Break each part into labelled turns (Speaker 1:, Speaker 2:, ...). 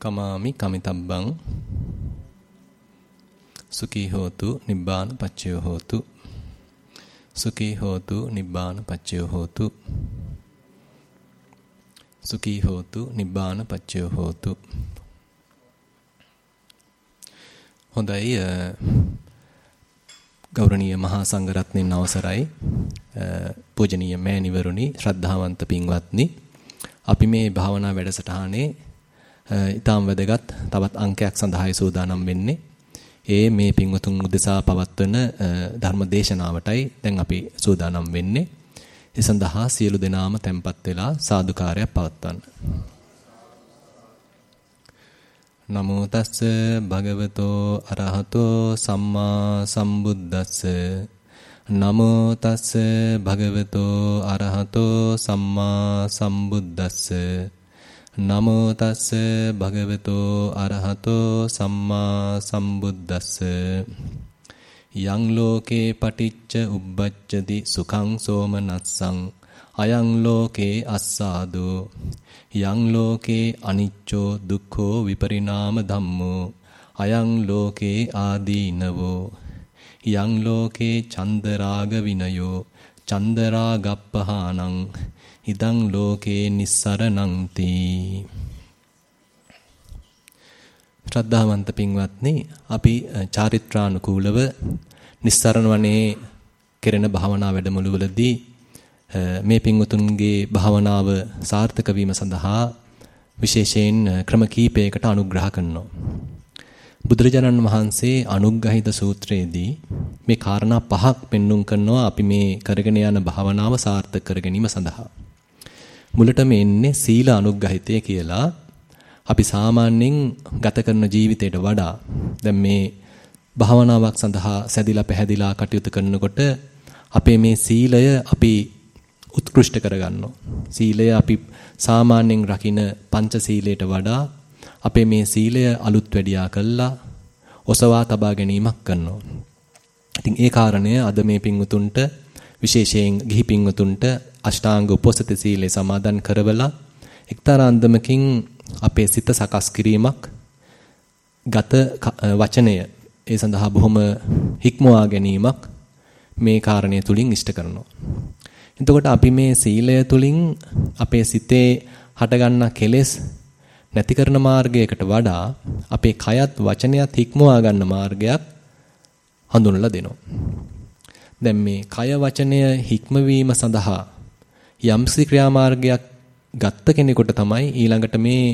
Speaker 1: කමාමි කමිතබ්බං සුඛී හෝතු නිබ්බාන පච්චයෝ හෝතු සුඛී හෝතු නිබ්බාන පච්චයෝ හෝතු සුඛී හෝතු නිබ්බාන පච්චයෝ හෝතු හොඳයි ගෞරවනීය මහා සංඝරත්නයන් අවසරයි. පූජනීය මෑණිවරුනි ශ්‍රද්ධාවන්ත පින්වත්නි අපි මේ භාවනා වැඩසටහනේ Eh, ඊටාම් වැදගත් තවත් අංකයක් සඳහායි සූදානම් වෙන්නේ ඒ මේ පින්වතුන් උදෙසා පවත්වන eh, ධර්ම දේශනාවටයි දැන් අපි සූදානම් වෙන්නේ. ඒ සඳහා සියලු දෙනාම tempත් වෙලා සාදුකාරයක් පවත්වන්න. නමෝ තස්ස භගවතෝ අරහතෝ සම්මා සම්බුද්දස්ස නමෝ තස්ස භගවතෝ අරහතෝ සම්මා සම්බුද්දස්ස නමෝ තස්ස භගවතෝ අරහතෝ සම්මා සම්බුද්දස්ස. යං ලෝකේ පටිච්ච උබ්බච්චති සුඛං සෝමනස්සං. අයං ලෝකේ අස්සාදෝ. යං ලෝකේ අනිච්චෝ දුක්ඛෝ විපරිණාම ධම්මෝ. අයං ලෝකේ ආදීනවෝ. යං ලෝකේ චන්දරාග විනයෝ. චන්දරාගප්පහානං ඉදං ලෝකේ නිස්සරණං තී ශ්‍රද්ධාවන්ත පින්වත්නි අපි චාරිත්‍රානුකූලව නිස්සරණ වනේ කෙරෙන භාවනා වැඩමුළුවලදී මේ පින්වතුන්ගේ භාවනාව සාර්ථක වීම සඳහා විශේෂයෙන් ක්‍රම කීපයකට අනුග්‍රහ කරනවා. බුදුරජාණන් වහන්සේ අනුග්‍රහිත සූත්‍රයේදී මේ කාරණා පහක් පෙන්눔 කරනවා අපි මේ කරගෙන යන භාවනාව සාර්ථක කර ගැනීම සඳහා. මුලටම එන්නේ සීල අනුග්‍රහිතය කියලා. අපි සාමාන්‍යයෙන් ගත කරන ජීවිතයට වඩා දැන් මේ භාවනාවක් සඳහා සැදිලා පැහැදිලා කටයුතු කරනකොට අපේ මේ සීලය අපි උත්කෘෂ්ඨ කරගන්නවා. සීලය අපි සාමාන්‍යයෙන් රකින පංච සීලයට වඩා අපේ මේ සීලය අලුත් වැඩියා කළා ඔසවා තබා ගැනීමක් කරනවා. ඉතින් ඒ කාරණය අද මේ පින්වුතුන්ට විශේෂයෙන් ගිහි පින්වතුන්ට අෂ්ටාංග උපෝසත සීලය සමාදන් කරවලා එක්තරා අන්දමකින් අපේ සිත සකස් කිරීමක් ගත වචනය ඒ සඳහා බොහොම හික්මවා ගැනීමක් මේ කාරණය තුලින් ඉෂ්ට කරනවා. එතකොට අපි මේ සීලය තුලින් අපේ සිතේ හටගන්න කෙලෙස් නැති කරන මාර්ගයකට වඩා අපේ කයත් වචනයත් හික්මවා ගන්න මාර්ගයක් හඳුන්වලා දෙනවා. දැන් මේ කය වචනය හික්මවීම සඳහා යම්සි ක්‍රියාමාර්ගයක් ගත්ත කෙනෙකුට තමයි ඊළඟට මේ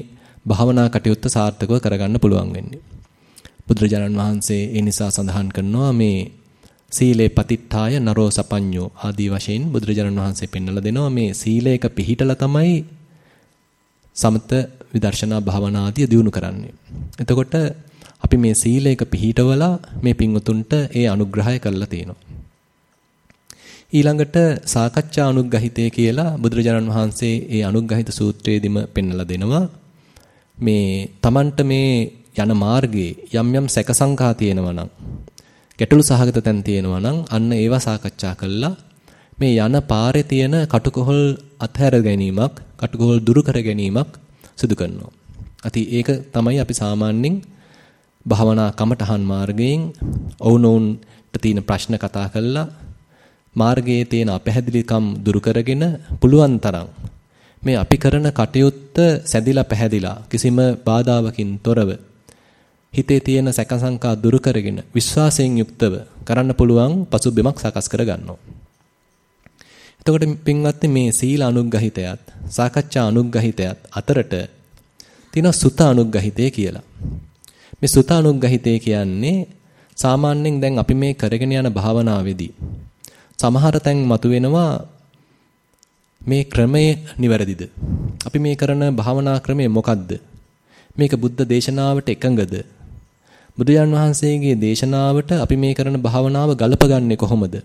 Speaker 1: භාවනා කටයුත්ත සාර්ථකව කරගන්න පුළුවන් වෙන්නේ. බුදුරජාණන් වහන්සේ ඒ නිසා සඳහන් කරනවා මේ සීලේ පතිට්ඨාය නරෝ සපඤ්ඤෝ ආදී වශයෙන් බුදුරජාණන් වහන්සේ පෙන්වලා දෙනවා මේ සීලයක පිහිටලා තමයි සමත විදර්ශනා භාවනා ආදී දියුණු කරන්නේ. එතකොට අපි මේ සීලයක පිහිටවලා මේ පින්වතුන්ට ඒ අනුග්‍රහය කරලා තියෙනවා. ඊළඟට සාකච්ඡා අනුග්‍රහිතය කියලා බුදුරජාණන් වහන්සේ ඒ අනුග්‍රහිත සූත්‍රයේදීම පෙන්වලා දෙනවා. මේ Tamanට මේ යන මාර්ගයේ යම් යම් සැකසංකා තියෙනවා නම් ගැටලු සහගත තැන් තියෙනවා නම් අන්න ඒවා සාකච්ඡා කළා මේ යන පාරේ තියෙන කටුකොහල් අත්හැර ගැනීමක් කටුකොහල් දුරු කර ගැනීමක් සිදු කරනවා. අති ඒක තමයි අපි සාමාන්‍යයෙන් භාවනා කමඨහන් මාර්ගයෙන් ඔවුනොවුන්ට තියෙන ප්‍රශ්න කතා කරලා මාර්ගයේ තියෙන අපැහැදිලිකම් දුරු කරගෙන පුළුවන් තරම් මේ අපි කරන කටයුත්ත සැදිලා පැහැදිලා කිසිම බාධාවකින් තොරව හිතේ තියෙන සැකසංකා දුරු කරගෙන විශ්වාසයෙන් යුක්තව කරන්න පුළුවන් පසුබිමක් සකස් කර ගන්නවා. එතකොට පින්වත්නි මේ සීල අනුග්‍රහිතයත් සාකච්ඡා අනුග්‍රහිතයත් අතරට තියෙන සුත අනුග්‍රහිතය කියලා. මේ සුත අනුග්‍රහිතය කියන්නේ සාමාන්‍යයෙන් දැන් අපි මේ කරගෙන යන භාවනාවේදී සමහර තැන් මතුවෙනවා මේ ක්‍රමය නිවැරදිද? අපි මේ කරන භාවනා ක්‍රමය මොකද්ද? මේක බුද්ධ දේශනාවට එකඟද? බුදුයන් වහන්සේගේ දේශනාවට අපි මේ කරන භාවනාව ගලපගන්නේ කොහොමද?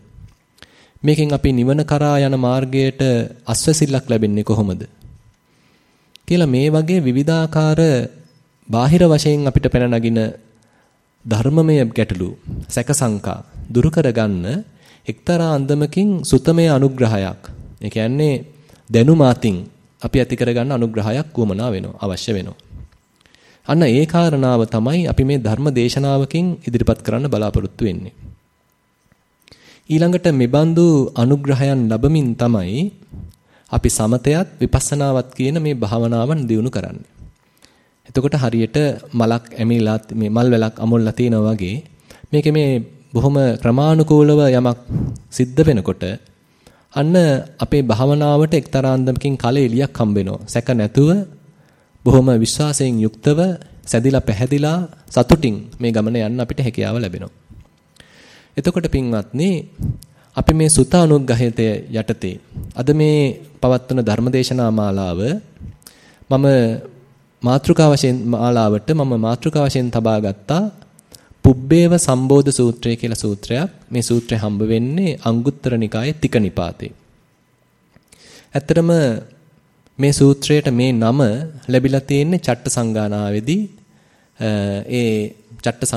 Speaker 1: මේකෙන් අපි නිවන කරා යන මාර්ගයට අස්වැසිල්ලක් ලැබෙන්නේ කොහොමද? කියලා මේ වගේ විවිධාකාර බාහිර වශයෙන් අපිට පැන නගින ධර්මමය ගැටලු සැකසංකා දුරු කරගන්න එක්තරා අන්දමකින් සුතමය අනුග්‍රහයක්. ඒ කියන්නේ දැනුම අතින් අපි ඇති කරගන්න අනුග්‍රහයක් වුමනා වෙනවා අවශ්‍ය වෙනවා. අන්න ඒ කාරණාව තමයි අපි මේ ධර්ම දේශනාවකින් ඉදිරිපත් කරන්න බලාපොරොත්තු වෙන්නේ. ඊළඟට මෙබඳු අනුග්‍රහයන් ලැබමින් තමයි අපි සමතයත් විපස්සනාවත් කියන මේ භාවනාවන් දියුණු කරන්නේ. එතකොට හරියට මලක් ඇමිලා මේ මල් වැලක් අමුල්ලා තිනවා වගේ මේකේ මේ බොහොම ක්‍රමානුකූලව යමක් සිද්ධ වෙනකොට අන්න අපේ භාවනාවට එක්තරා අන්දමකින් කලෙලියක් හම්බ වෙනවා. සැක නැතුව බොහොම විශ්වාසයෙන් යුක්තව සැදිලා පැහැදිලා සතුටින් මේ ගමන යන්න අපිට හැකියාව ලැබෙනවා. එතකොට පින්වත්නි අපි මේ සුත අනුග්‍රහයට යටතේ අද මේ පවත්වන ධර්මදේශනා මාලාව මම මාතෘකා වශයෙන් මාලාවට මම මාතෘකා වශයෙන් තබා ගත්තා පුබ්බේව සම්බෝධ සූත්‍රය කියලා සූත්‍රයක්. මේ සූත්‍රය හම්බ වෙන්නේ අංගුත්තර නිකායේ තික නිපාතේ. ඇත්තටම මේ සූත්‍රයට මේ නම ලැබිලා තියෙන්නේ චට්ට සංගානාවේදී ඒ චට්ට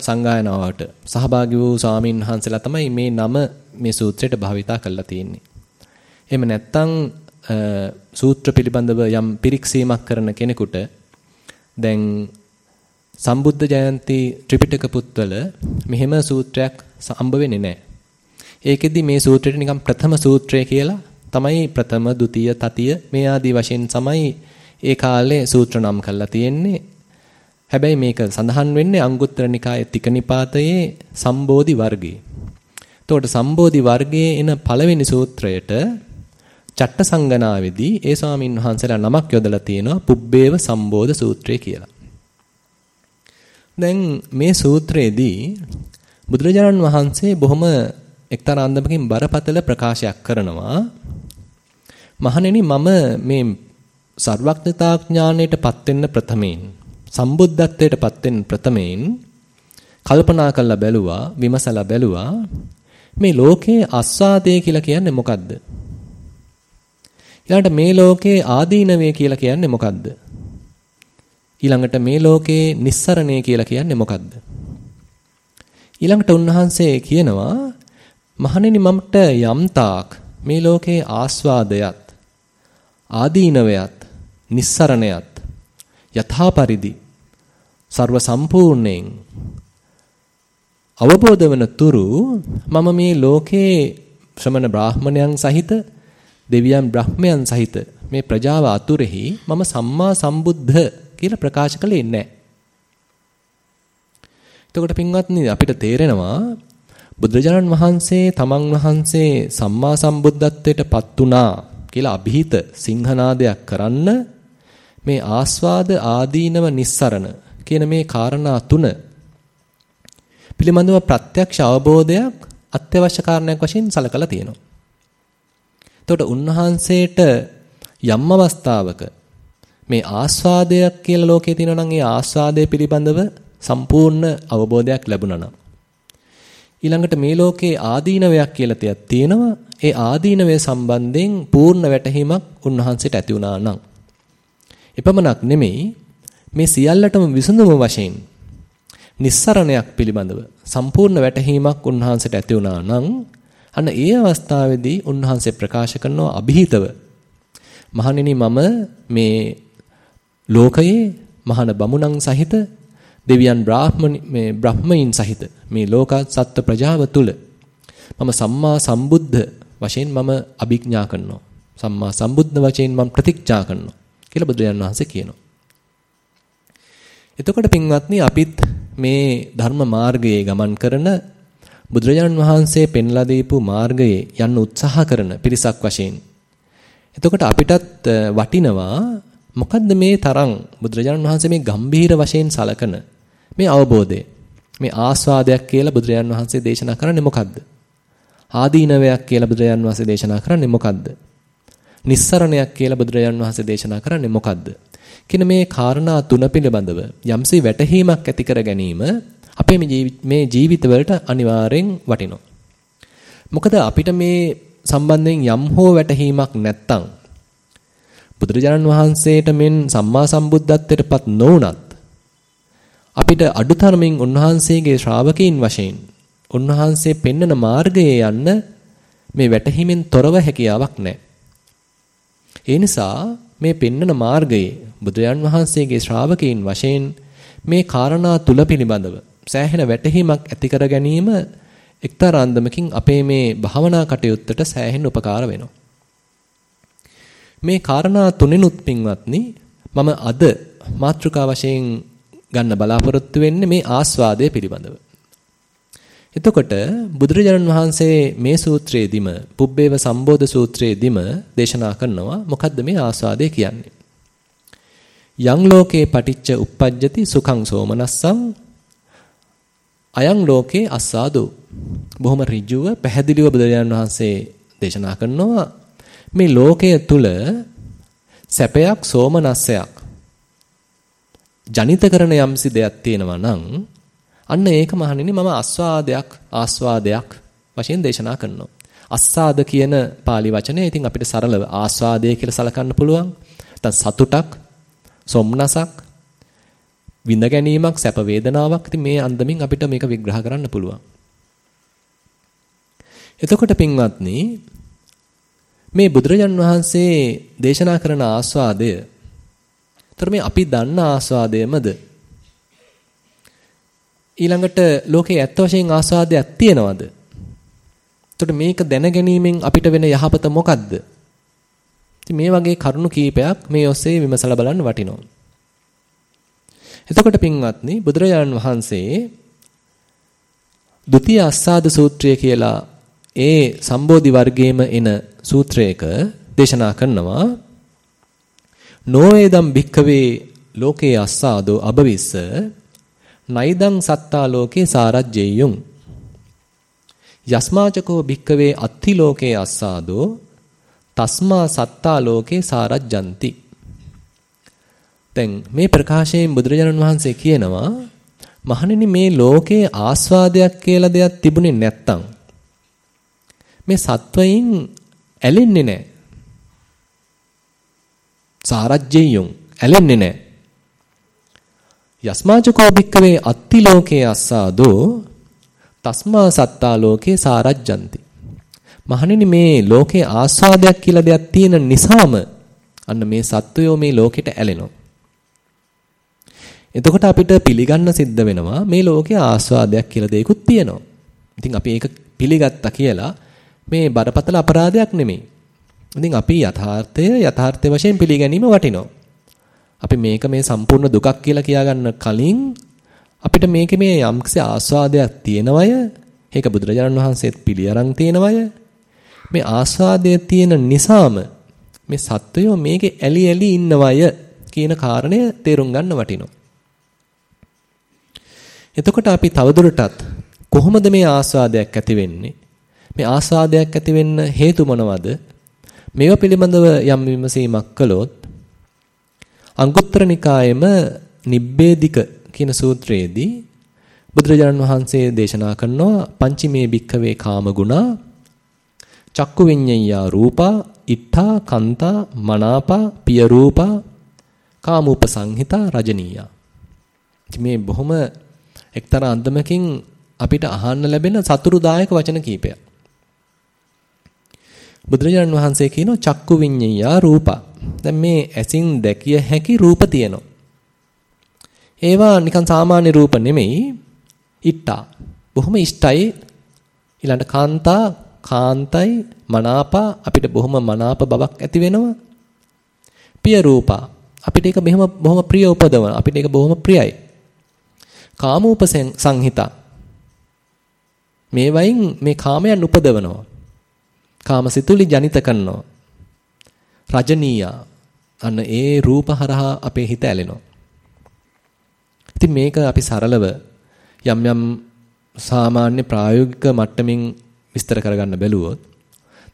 Speaker 1: සංගායනාවට සහභාගී වූ ස්වාමින් වහන්සේලා තමයි මේ නම මේ සූත්‍රයට භාවිතා කරලා තියෙන්නේ. එහෙම නැත්නම් සූත්‍ර පිළිබඳව යම් පිරික්සීමක් කරන කෙනෙකුට දැන් සම්බුද්ධ ජයන්ති ත්‍රිපිටක පුත්වල මෙහෙම සූත්‍රයක් හම්බ වෙන්නේ නැහැ. ඒකෙදි මේ සූත්‍රයට නිකන් ප්‍රථම සූත්‍රය කියලා තමයි ප්‍රථම, ဒုတိ ය, තතිය මේ ආදී වශයෙන් තමයි ඒ කාලේ සූත්‍ර නම් කරලා තියෙන්නේ. හැබැයි මේක සඳහන් වෙන්නේ අංගුත්තර නිකායේ තික නිපාතයේ සම්බෝධි වර්ගයේ. එතකොට සම්බෝධි වර්ගයේ එන පළවෙනි සූත්‍රයට චට්ට සංගනාවේදී ඒ ස්වාමින් වහන්සේලා නමක් යොදලා තියෙනවා පුබ්බේව සම්බෝධ සූත්‍රය කියලා. දැන් මේ සූත්‍රයේදී බුදුරජාණන් වහන්සේ බොහොම එක්තරා අන්දමකින් බරපතල ප්‍රකාශයක් කරනවා. මහණෙනි මම මේ සර්වඥතා ඥාණයටපත් වෙන්න ප්‍රථමයෙන් සම්බුද්ධත්වයටපත් වෙන්න ප්‍රථමයෙන් කල්පනා කරලා බැලුවා විමසලා බැලුවා මේ ලෝකයේ ආස්වාදය කියලා කියන්නේ මොකද්ද? ඊළඟට මේ ලෝකයේ ආදීනවය කියලා කියන්නේ මොකද්ද? ඊළඟට මේ ලෝකේ නිස්සරණය කියලා කියන්නේ මොකද්ද? ඊළඟට උන්වහන්සේ කියනවා මහණෙනි මමට යම්තාක් මේ ලෝකේ ආස්වාදයත් ආදීනවයත් නිස්සරණයත් යථාපරිදි ਸਰව සම්පූර්ණයෙන් අවබෝධ වන තුරු මම මේ ලෝකේ ශ්‍රමණ බ්‍රාහමණයන් සහිත දෙවියන් බ්‍රහ්මයන් සහිත මේ ප්‍රජාව අතුරෙහි මම සම්මා සම්බුද්ධ කියලා ප්‍රකාශ කළේ නැහැ. එතකොට පින්වත්නි අපිට තේරෙනවා බුදුරජාණන් වහන්සේ තමන් වහන්සේ සම්මා සම්බුද්ධත්වයට පත් වුණා කියලා અભීත සිංහනාදයක් කරන්න මේ ආස්වාද ආදීනව නිස්සරණ කියන මේ කාරණා තුන පිළිබඳව ප්‍රත්‍යක්ෂ අවබෝධයක් අත්‍යවශ්‍ය කාරණයක් වශයෙන් සලකලා තියෙනවා. එතකොට උන්වහන්සේට යම් අවස්ථාවක මේ ආස්වාදයක් කියලා ලෝකේ තියෙනවා නම් ඒ ආස්වාදය පිළිබඳව සම්පූර්ණ අවබෝධයක් ලැබුණා නම් ඊළඟට මේ ලෝකේ ආදීනවයක් කියලා තියක් තියෙනවා ඒ ආදීනවය සම්බන්ධයෙන් පූර්ණ වැටහීමක් උන්වහන්සේට ඇති වුණා නම් එපමණක් නෙමෙයි මේ සියල්ලටම විසඳුම වශයෙන් නිස්සරණයක් පිළිබඳව සම්පූර්ණ වැටහීමක් උන්වහන්සේට ඇති වුණා නම් අන්න ඒ අවස්ථාවේදී උන්වහන්සේ ප්‍රකාශ කරනවා અભීතව මහණෙනි මම මේ ලෝකයේ මහාන බමුණන් සහිත දෙවියන් බ්‍රාහ්මණ මේ බ්‍රහ්මයින් සහිත මේ ලෝක සත්ත්ව ප්‍රජාව තුල මම සම්මා සම්බුද්ධ වශයෙන් මම අභිඥා කරනවා. සම්මා සම්බුද්ධ වශයෙන් මම ප්‍රතිඥා කරනවා කියලා බුදුරජාන් වහන්සේ කියනවා. එතකොට පින්වත්නි අපිත් මේ ධර්ම මාර්ගයේ ගමන් කරන බුදුරජාණන් වහන්සේ පෙන්ලා දීපු මාර්ගයේ යන්න උත්සාහ කරන පිරිසක් වශයෙන් එතකොට අපිටත් වටිනවා මොකද්ද මේ තරම් බුදුරජාණන් වහන්සේ මේ ගම්භීර වශයෙන් සලකන මේ අවබෝධය මේ ආස්වාදයක් කියලා බුදුරජාණන් වහන්සේ දේශනා කරන්නේ මොකද්ද? ආදීනවයක් කියලා බුදුරජාණන් වහන්සේ දේශනා කරන්නේ මොකද්ද? නිස්සරණයක් කියලා බුදුරජාණන් වහන්සේ දේශනා කරන්නේ මොකද්ද? කියන මේ කාරණා තුන පිළිබඳව යම්සේ වැටහීමක් ඇති කර ගැනීම අපේ මේ ජීවිතවලට අනිවාර්යෙන් වටිනවා. මොකද අපිට මේ සම්බන්ධයෙන් යම් හෝ වැටහීමක් නැත්තම් බුදුරජාණන් වහන්සේට මෙන් සම්මා සම්බුද්ධත්වයටපත් නොවුනත් අපිට අඩුතරමින් උන්වහන්සේගේ ශ්‍රාවකීන් වශයෙන් උන්වහන්සේ පෙන්වන මාර්ගයේ යන්න මේ වැටහිමෙන් තොරව හැකියාවක් නැහැ. ඒ නිසා මේ පෙන්නන මාර්ගයේ බුදුරජාන් වහන්සේගේ ශ්‍රාවකයන් වශයෙන් මේ කාරණා තුල පිළිබඳව සෑහෙන වැටහීමක් ඇති කර ගැනීම එක්තරා අන්දමකින් අපේ මේ භාවනා කටයුත්තට සෑහෙන උපකාර වෙනවා. මේ කාරණා තුනෙනුත් පින්වත්නි මම අද මාතෘකා වශයෙන් ගන්න බලාපොරොත්තු වෙන්නේ මේ ආස්වාදය පිළිබඳව. එතකොට බුදුරජාණන් වහන්සේ මේ සූත්‍රයේදීම පුබ්බේව සම්බෝධ සූත්‍රයේදීම දේශනා කරනවා. මොකද්ද මේ ආස්වාදය කියන්නේ? යං ලෝකේ පටිච්ච uppajjati සුඛං සෝමනස්සං අයං ලෝකේ අස්සාදෝ. බොහොම ඍජුව පැහැදිලිව බුදුරජාණන් වහන්සේ දේශනා කරනවා. මේ ලෝකයේ තුල සැපයක් සෝමනස්සයක් ජනිත කරන යම්සි දෙයක් තියෙනවා නම් අන්න ඒක මහණෙනි මම ආස්වාදයක් ආස්වාදයක් වශයෙන් දේශනා කරනවා. අස්සාද කියන pāli වචනය ඉතින් අපිට සරලව ආස්වාදය කියලා සලකන්න පුළුවන්. නැත්නම් සතුටක්, සොම්නසක්, විඳ ගැනීමක්, සැප වේදනාවක්. ඉතින් මේ අන්දමින් අපිට මේක විග්‍රහ කරන්න පුළුවන්. එතකොට පින්වත්නි මේ බුදුරජාන් වහන්සේ දේශනා කරන ආස්වාදය. ତර මේ අපි දන්න ආස්වාදයමද ඊළඟට ලෝකේ ඇත්ත වශයෙන් ආස්වාදයක් තියනවද? එතකොට මේක දැනගැනීමෙන් අපිට වෙන යහපත මොකද්ද? ඉතින් මේ වගේ කරුණු කීපයක් මේ ඔස්සේ විමසලා බලන්න වටිනවා. එතකොට පින්වත්නි බුදුරජාණන් වහන්සේ ဒုတိ ය අස්සාද සූත්‍රය කියලා ඒ සම්බෝධි වර්ගයේම එන සූත්‍රයක දේශනා කරනවා නොවේදම් භික්කවේ ලෝකේ අස්සාදෝ අබවිස්ස නයිදං සත්තා ලෝකේ සාරජ්ජේයුම් යස්මාචකෝ භික්කවේ අත්ති ලෝකේ අස්සාදෝ තස්මා සත්තා ලෝකේ සාරජ්ජಂತಿ දැන් මේ ප්‍රකාශයෙන් බුදුරජාණන් වහන්සේ කියනවා මහණෙනි මේ ලෝකේ ආස්වාදයක් කියලා දෙයක් තිබුණේ නැත්තම් මේ සත්වයින් ඇලෙන්නේ නැහැ. සාරජ්ජේයුම් ඇලෙන්නේ නැහැ. යස්මාචකෝ භික්කවේ අත්ති ලෝකේ අස්සාදෝ තස්මා සත්තා ලෝකේ සාරජ්ජಂತಿ. මහණෙනි මේ ලෝකේ ආස්වාදයක් කියලා දෙයක් තියෙන නිසාම අන්න මේ සත්වයෝ මේ ලෝකෙට ඇලෙනවා. එතකොට අපිට පිළිගන්න සිද්ධ වෙනවා මේ ලෝකේ ආස්වාදයක් කියලා දෙයක්ත් තියෙනවා. ඉතින් අපි ඒක පිළිගත්තා කියලා මේ බරපතල අපරාධයක් නෙමෙයි. ඉතින් අපි යථාර්ථය යථාර්ථය වශයෙන් පිළිගැනීම වටිනවා. අපි මේක මේ සම්පූර්ණ දුකක් කියලා කියාගන්න කලින් අපිට මේකේ මේ යම්කිසි ආස්වාදයක් තියෙනවය. ඒක බුදුරජාණන් වහන්සේත් පිළි අරන් තියෙනවය. මේ ආස්වාදය තියෙන නිසාම මේ සත්වයෝ මේකේ ඇලි ඇලි ඉන්නවය කියන කාරණය තේරුම් ගන්න වටිනවා. එතකොට අපි තවදුරටත් කොහොමද මේ ආස්වාදයක් ඇති වෙන්නේ? මේ ආස්වාදයක් ඇති වෙන්න හේතු මොනවද? මේවා පිළිබඳව යම් විමසීමක් කළොත් අංගුත්තර නිකායේම නිබ්බේධික කියන සූත්‍රයේදී බුදුරජාණන් වහන්සේ දේශනා කරනවා පංචමේ භික්ඛවේ කාම ගුණා චක්කු විඤ්ඤයා රූපා ඉත්තා කන්තා මනාපා පිය රූපා කාමූපසංහිතා රජනීයා. මේ බොහොම එක්තරා අන්දමකින් අපිට අහන්න ලැබෙන සතුරුදායක වචන කීපයක්. බුදුරජාණන් වහන්සේ කියනවා චක්කු විඤ්ඤයා රූපා දැන් මේ ඇසින් දැකිය හැකි රූප තියෙනවා. ඒවා නිකන් සාමාන්‍ය රූප නෙමෙයි. ඉට්ටා. බොහොම ඉෂ්ටයි. ඊළඟ කාන්තා, කාන්තයි, මනාපා අපිට බොහොම මනාප බවක් ඇති වෙනවා. පිය රූපා. අපිට ඒක මෙහෙම බොහොම ප්‍රිය උපදවන. අපිට ඒක බොහොම ප්‍රියයි. කාමූප සංහිතා. මේ වයින් මේ කාමයන් උපදවනවා. කාමසිතුලි ජනිත කරනවා. රජනීයා අන්න ඒ රූප හරහා අපේ හිත ඇලෙනවා. ඉතින් මේක අපි සරලව යම් යම් සාමාන්‍ය ප්‍රායෝගික මට්ටමින් විස්තර කරගන්න බැලුවොත්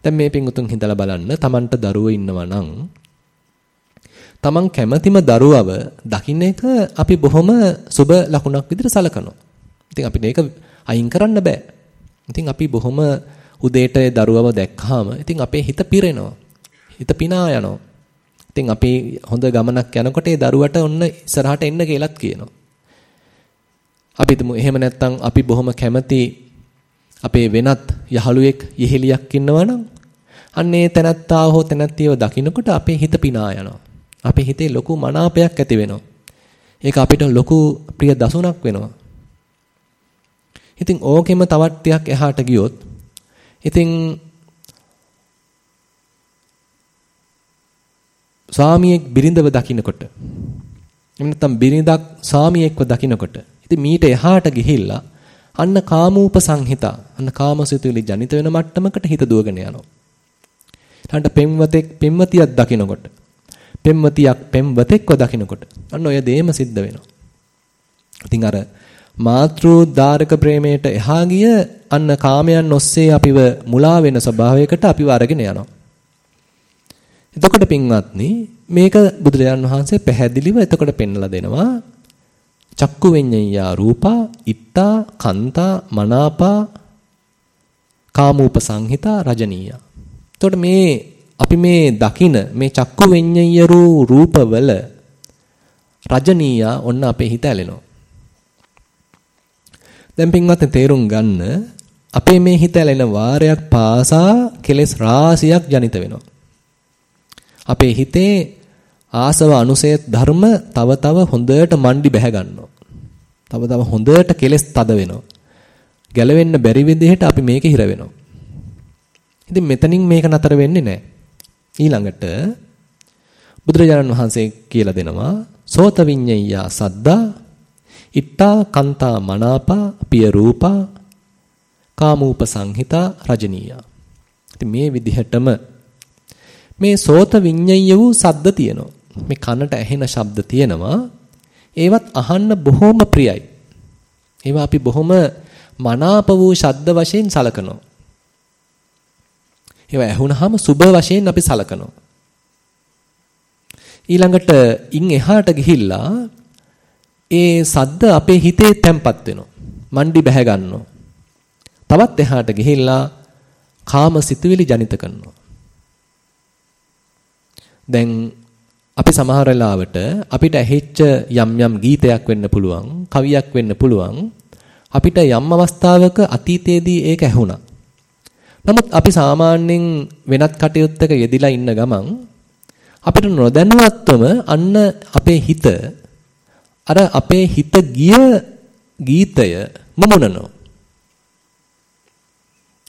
Speaker 1: දැන් මේ පිංගුතුන් හිතලා බලන්න Tamanට දරුවෝ ඉන්නවා නම් Taman කැමැතිම දරුවව දකින්න එක අපි බොහොම සුබ ලකුණක් විදිහට සලකනවා. ඉතින් අපිට ඒක අයින් කරන්න බෑ. ඉතින් අපි බොහොම උදේට දරුවව දැක්කාම ඉතින් අපේ හිත පිරෙනවා. හිත පිනා යනවා. ඉතින් අපි හොඳ ගමනක් යනකොට ඒ දරුවට ඔන්න ඉස්සරහට එන්න කියලාත් කියනවා. අපි හිතමු එහෙම නැත්නම් අපි බොහොම කැමති අපේ වෙනත් යහළුවෙක් යෙහෙලියක් ඉන්නවනම් අන්න ඒ තැනත්තා හෝ තැනැත්තියව දකින්නකොට අපේ හිත පිනා යනවා. අපේ හිතේ ලොකු මනාපයක් ඇති වෙනවා. ඒක අපිට ලොකු ප්‍රිය දසුණක් වෙනවා. ඉතින් ඕකෙම තවත් ටිකක් එහාට ගියොත් ඉතින් ස්වාමියෙක් බිරිඳව දකින්නකොට එහෙම නැත්නම් බිරිඳක් ස්වාමියෙක්ව දකින්නකොට ඉතින් මීට එහාට ගිහිල්ලා අන්න කාමූප සංහිතා අන්න කාමසිතුවිලි ජනිත වෙන මට්ටමකට හිත දුවගෙන යනවා. ඊළඟට පෙම්වතෙක් පෙම්වතියක් දකින්නකොට පෙම්වතියක් පෙම්වතෙක්ව දකින්නකොට අන්න ඔය දේම සිද්ධ වෙනවා. ඉතින් අර මාතෘ ප්‍රේමයට එහා ගිය අන්න කාමයන් ඔස්සේ අපිව මුලා වෙන ස්වභාවයකට අපිව අරගෙන යනවා. එතකොට පින්වත්නි මේක බුදුරජාන් වහන්සේ පැහැදිලිව එතකොට පෙන්වලා දෙනවා චක්කු වෙඤ්ඤයා රූපා ඉත්තා කන්තා මනාපා කාමූප සංහිතා රජනීය. එතකොට මේ අපි මේ දකින මේ චක්කු වෙඤ්ඤය රූපවල රජනීය ඔන්න අපේ හිත ඇලෙනවා. දැන් පින්වත්නි තේරුම් ගන්න අපේ මේ හිත ඇලෙන වාරයක් පාසා කෙලෙස් රාශියක් ජනිත වෙනවා. අපේ හිතේ ආසව අනුසය ධර්ම තව තව හොඳට මණ්ඩි බැහැ ගන්නවා. තව තව හොඳට කෙලෙස් තද වෙනවා. ගැලවෙන්න බැරි විදිහට අපි මේකේ හිර වෙනවා. ඉතින් මෙතනින් මේක නතර වෙන්නේ නැහැ. ඊළඟට බුදුරජාණන් වහන්සේ කියලා දෙනවා සෝත විඤ්ඤය සද්දා ඉත්තා කන්තා මනාපා පිය රූපා කාමූප සංහිතා රජනීය. ඉතින් මේ විදිහටම මේ සෝත විඤ්ඤය වූ සද්ද තියෙනවා. මේ කනට ඇහෙන ශබ්ද තියෙනවා. ඒවත් අහන්න බොහොම ප්‍රියයි. ඒවා අපි බොහොම මනාප වූ ශබ්ද වශයෙන් සලකනවා. ඒවා ඇහුනහම සුබ වශයෙන් අපි සලකනවා. ඊළඟට ඉන් එහාට ගිහිල්ලා ඒ සද්ද අපේ හිතේ තැම්පත් වෙනවා. මණ්ඩි බැහැ ගන්නවා. තවත් එහාට ගිහිල්ලා කාම සිතුවිලි ජනිත කරනවා. දැන් අපි සමහර වෙලාවට අපිට ඇහිච්ච යම් යම් ගීතයක් වෙන්න පුළුවන්, කවියක් වෙන්න පුළුවන්. අපිට යම් අවස්ථාවක අතීතයේදී ඒක ඇහුණා. නමුත් අපි සාමාන්‍යයෙන් වෙනත් කටයුත්තක යෙදිලා ඉන්න ගමන් අපිට නොදැනුවත්වම අන්න අපේ හිත අර අපේ හිත ගිය ගීතය මුමුණනවා.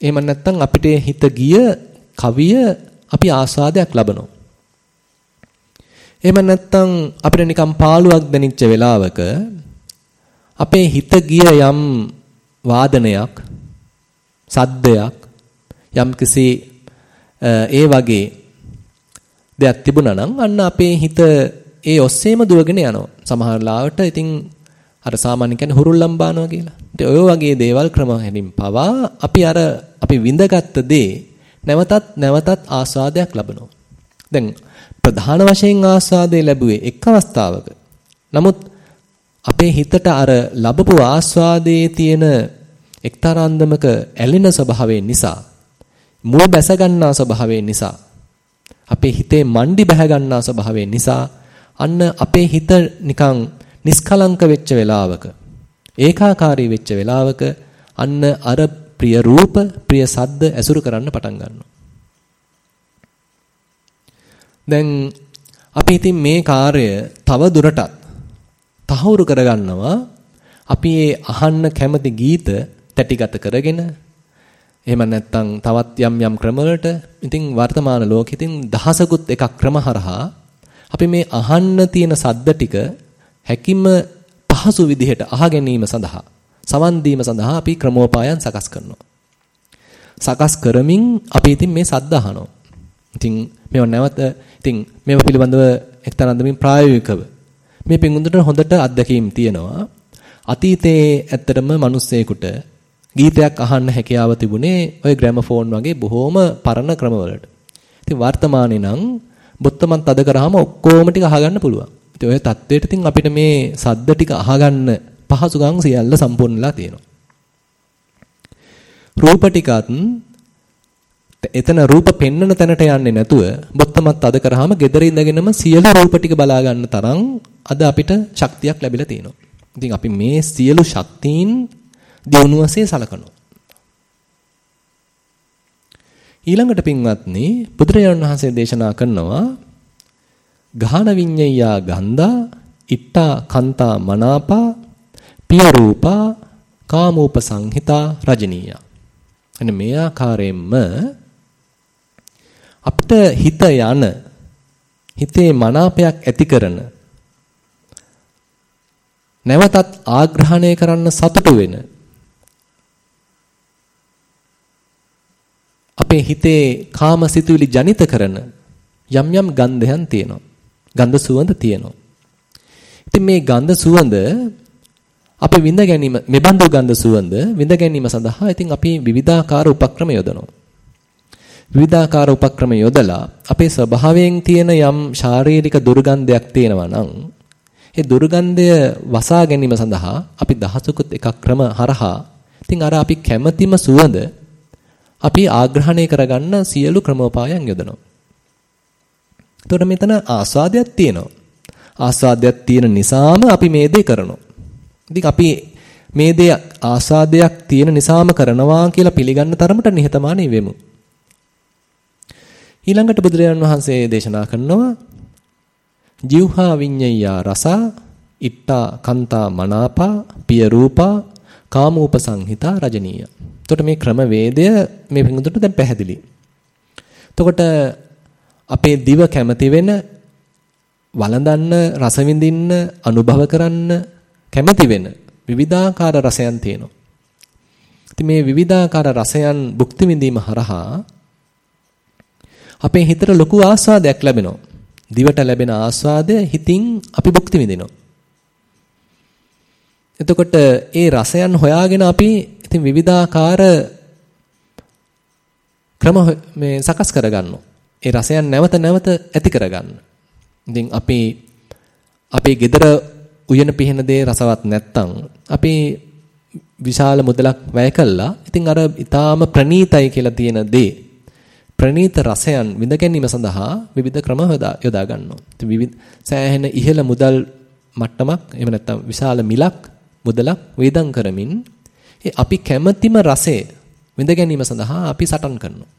Speaker 1: එහෙම නැත්නම් අපිට හිත ගිය කවිය අපි ආස්වාදයක් ලබනවා. එහෙම නැත්නම් අපිට නිකම් පාළුවක් දැනෙච්ච වෙලාවක අපේ හිත ගිය යම් වාදනයක් සද්දයක් යම් කිසි ඒ වගේ දෙයක් තිබුණා නම් අන්න අපේ හිත ඒ ඔස්සේම දුවගෙන යනවා. සමහර ලාවට ඉතින් අර සාමාන්‍ය කියන්නේ හුරුල්ලම් බානවා කියලා. ඉතින් ඔය වගේ දේවල් ක්‍රම හැමින් පවා අපි අර අපි විඳගත්ත දේ නැවතත් නැවතත් ආස්වාදයක් ලබනවා. දැන් ප්‍රධාන වශයෙන් ආස්වාදේ ලැබුවේ එක් අවස්ථාවක. නමුත් අපේ හිතට අර ලැබපු ආස්වාදයේ තියෙන එක්තරාන්දමක ඇලෙන ස්වභාවය නිසා මුව බැස ගන්නා ස්වභාවය නිසා අපේ හිතේ මණ්ඩි බැහැ ගන්නා ස්වභාවය නිසා අන්න අපේ හිත නිකන් නිස්කලංක වෙච්ච වෙලාවක ඒකාකාරී වෙච්ච වෙලාවක අන්න අර ප්‍රිය රූප ප්‍රිය සද්ද ඇසුරු කරන්න පටන් ගන්නවා. දැන් අපි ඉතින් මේ කාර්ය තව දුරටත් තහවුරු කරගන්නවා අපි ඒ අහන්න කැමති ගීත තැටිගත කරගෙන එහෙම නැත්නම් තවත් යම් යම් ක්‍රමවලට ඉතින් වර්තමාන ලෝකෙ ඉතින් දහසකුත් එකක් ක්‍රම හරහා අපි මේ අහන්න තියෙන සද්ද ටික හැකිම පහසු විදිහට අහ ගැනීම සඳහා සවන් දීම සඳහා අපි ක්‍රමෝපායන් සකස් කරනවා. සකස් කරමින් අපි ඉතින් මේ සද්ද අහනවා. ඉතින් මේව නැවත ඉතින් මේව පිළිබඳව එක්තරා අන්දමින් ප්‍රායෝගිකව මේ පින්ුඳුට හොඳට අත්දැකීම් තියෙනවා. අතීතයේ ඇත්තටම මිනිස්සෙකුට ගීතයක් අහන්න හැකියාව තිබුණේ ওই ග්‍රැමෆෝන් වගේ බොහොම පරණ ක්‍රමවලට. ඉතින් වර්තමානයේ නම් බොත්තමන් තද කරාම ඔක්කොම ටික අහගන්න පුළුවන්. ඉතින් ඔය தത്വෙට ඉතින් අපිට මේ සද්ද ටික අහගන්න පහසුකම් සියල්ල සම්පූර්ණලා තියෙනවා. රූප ටිකත් එතන රූප පෙන්නන තැනට යන්නේ නැතුව බොත්තමත් අද කරාම gedare ඉඳගෙනම සියලු රූප ටික බලා ගන්න තරම් අද අපිට ශක්තියක් ලැබිලා තියෙනවා. ඉතින් අපි මේ සියලු ශක්තියින් දිනුවසේ සලකනවා. ඊළඟට පින්වත්නි බුදුරජාණන් වහන්සේ දේශනා කරනවා ගාහන විඤ්ඤයා ගන්ධා ඉට්ටා කන්තා මනාපා පිය රූපා කාමෝප සංහිතා රජනීය. එන්න මේ ආකාරයෙන්ම අපිට හිත යන හිතේ මනාපයක් ඇති කරන නැවතත් ආග්‍රහණය කරන්න සතුටු වෙන අපේ හිතේ කාම සිතුවිලි ජනිත කරන යම් යම් ගන්ධයන් තියෙනවා. ගන්ධ සුවඳ තියෙනවා. ඉතින් මේ ගන්ධ සුවඳ අපි විඳ ගැනීම මෙබඳු ගන්ධ සුවඳ විඳ ගැනීම සඳහා ඉතින් අපි විවිධාකාර උපක්‍රම යොදනවා. විවිධාකාර උපක්‍රම යොදලා අපේ ස්වභාවයෙන් තියෙන යම් ශාරීරික දුර්ගන්ධයක් තියෙනවා නම් ඒ දුර්ගන්ධය වසා ගැනීම සඳහා අපි දහසකුත් එකක් ක්‍රම හරහා ඉතින් අර අපි කැමැතිම සුවඳ අපි ආග්‍රහණය කරගන්න සියලු ක්‍රමෝපායන් යොදනවා. එතකොට මෙතන ආස්වාදයක් තියෙනවා. ආස්වාදයක් තියෙන නිසාම අපි මේ දේ කරනවා. ඉතින් අපි මේ දේ ආස්වාදයක් තියෙන නිසාම කරනවා කියලා පිළිගන්න තරමට නිහතමානී වෙමු. ඊළඟට බුදුරජාණන් වහන්සේ දේශනා කරනවා ජීවහා විඤ්ඤයා රසා ඉට්ටා කන්තා මනාපා පිය රූපා කාමූප සංහිතා රජනීය. එතකොට මේ ක්‍රම වේදය මේ පිඟුතුට දැන් පැහැදිලි. එතකොට අපේ දිව කැමති වෙන වළඳන්න රස විඳින්න අනුභව කරන්න කැමති වෙන විවිධාකාර රසයන් තියෙනවා. ඉතින් මේ විවිධාකාර රසයන් භුක්ති විඳීම හරහා අපේ හිතට ලොකු ආස්වාදයක් ලැබෙනවා. දිවට ලැබෙන ආස්වාදය හිතින් අපි භුක්ති විඳිනවා. එතකොට ඒ රසයන් හොයාගෙන අපි ඉතින් විවිධාකාර ක්‍රම මේ සකස් කරගන්නවා. ඒ රසයන් නැවත නැවත ඇති කරගන්න. ඉතින් අපි අපේ gedara උයන පිහින දේ රසවත් නැත්තම් අපි විශාල මුදලක් වැය කළා. ඉතින් අර ඊටාම ප්‍රණීතයි කියලා තියෙන දේ ප්‍රණීත රසයන් විඳ ගැනීම සඳහා විවිධ ක්‍රම යොදා ගන්නවා. ඉතින් විවිධ සෑහෙන ඉහළ මුදල් මට්ටමක් එහෙම නැත්නම් විශාල මිලක් මුදලක් වේදම් කරමින් ඒ අපි කැමැතිම රසය විඳ ගැනීම සඳහා අපි සටන් කරනවා.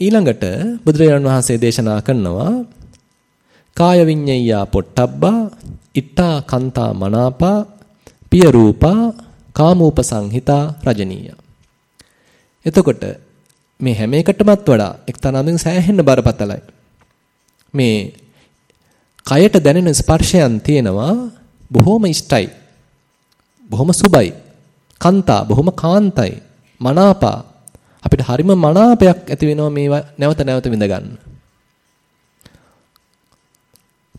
Speaker 1: ඊළඟට බුදුරජාණන් වහන්සේ දේශනා කරනවා කාය විඤ්ඤයා පොට්ටබ්බා ඉට්ටා කන්තා මනාපා පිය රූපා කාමූප සංහිතා රජනීය. එතකොට මේ හැම එකටමත් වඩා එක්තරාමින් සෑහෙන්න බරපතලයි. මේ කයට දැනෙන ස්පර්ශයන් තියෙනවා බොහොම ඉෂ්ටයි. බොහොම සුබයි. කාන්තා බොහොම කාන්තයි. මනාපා අපිට හරිම මනාපයක් ඇති වෙනවා මේවා නැවත නැවත විඳ ගන්න.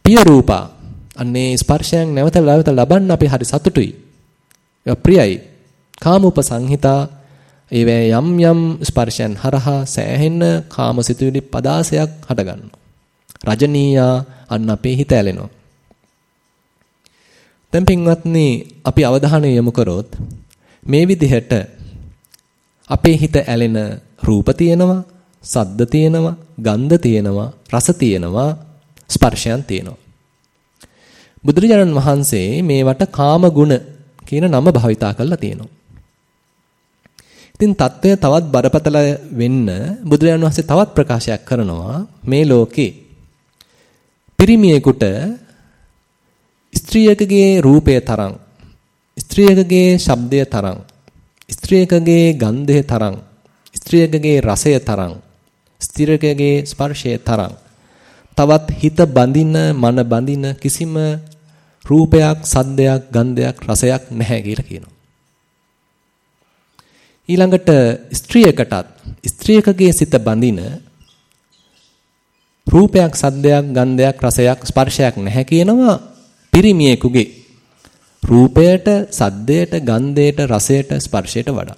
Speaker 1: පිය රූපා අන්නේ ස්පර්ශයන් නැවත නැවත ලබන්න අපි හරි සතුටුයි. ඒවා ප්‍රියයි. කාමූප සංහිතා ඒවැ යම් යම් ස්පර්ශයන් හරහා සෑහෙන කාමසිතුවිලි පදාසයක් හටගන්නවා. රජනීයා අන්න අපේ හිත ඇලෙනවා. දැන් පින්වත්නි අපි අවධානය යොමු කරොත් මේ විදිහට අපේ හිත ඇලෙන රූප තියෙනවා, සද්ද තියෙනවා, ගන්ධ තියෙනවා, රස තියෙනවා, ස්පර්ශයන් තියෙනවා. බුදුරජාණන් වහන්සේ මේවට කාම ගුණ කියන නම භාවිතා කරලා තියෙනවා. ඉතින් தত্ত্বය තවත් බරපතල වෙන්න බුදුරජාණන් වහන්සේ තවත් ප්‍රකාශයක් කරනවා මේ ලෝකේ පිරිමියෙකුට ස්ත්‍රියකගේ රූපය තරම් ස්ත්‍රියකගේ ශබ්දය තරම් ස්ත්‍රියකගේ ගන්ධය තරම් ස්ත්‍රියකගේ රසය තරම් ස්ත්‍රියකගේ ස්පර්ශය තරම් තවත් හිත බඳින මන බඳින කිසිම රූපයක් සද්දයක් ගන්ධයක් රසයක් නැහැ කියලා කියනවා. ඊළඟට ස්ත්‍රියකටත් ස්ත්‍රියකගේ සිත බඳින රූපයක් සද්දයක් ගන්ධයක් රසයක් ස්පර්ශයක් නැහැ කියනවා. පිරිමියෙකුගේ රූපයට සද්දයට ගන්ධයට රසයට ස්පර්ශයට වඩා.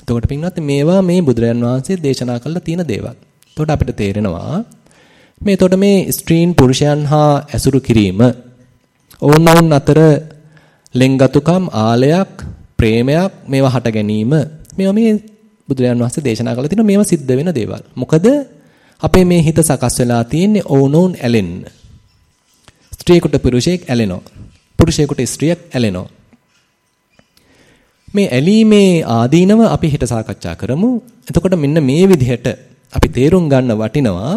Speaker 1: එතකොට පින්වත් මේවා මේ බුදුරයන් වහන්සේ දේශනා කළා තියෙන දේවල්. එතකොට අපිට තේරෙනවා මේ එතකොට මේ ස්ත්‍රීන් පුරුෂයන් හා ඇසුරු කිරීම ඕනෝන් අතර ලෙන්ගතුකම් ආලයක් ප්‍රේමයක් මේවා හට ගැනීම මේවා මේ බුදුරජාන් වහන්සේ දේශනා කළා තියෙනවා මේවා සිද්ධ වෙන දේවල්. මොකද අපේ මේ හිත සකස් වෙලා තියෙන්නේ ඕනෝන් ඇලෙන්න. ස්ත්‍රියකට පුරුෂයෙක් ඇලෙනවා. පුරුෂයෙකුට ස්ත්‍රියක් ඇලෙනවා. මේ ඇලීමේ ආදීනව අපි හිත සාකච්ඡා කරමු. එතකොට මෙන්න මේ විදිහට අපි තේරුම් ගන්න වටිනවා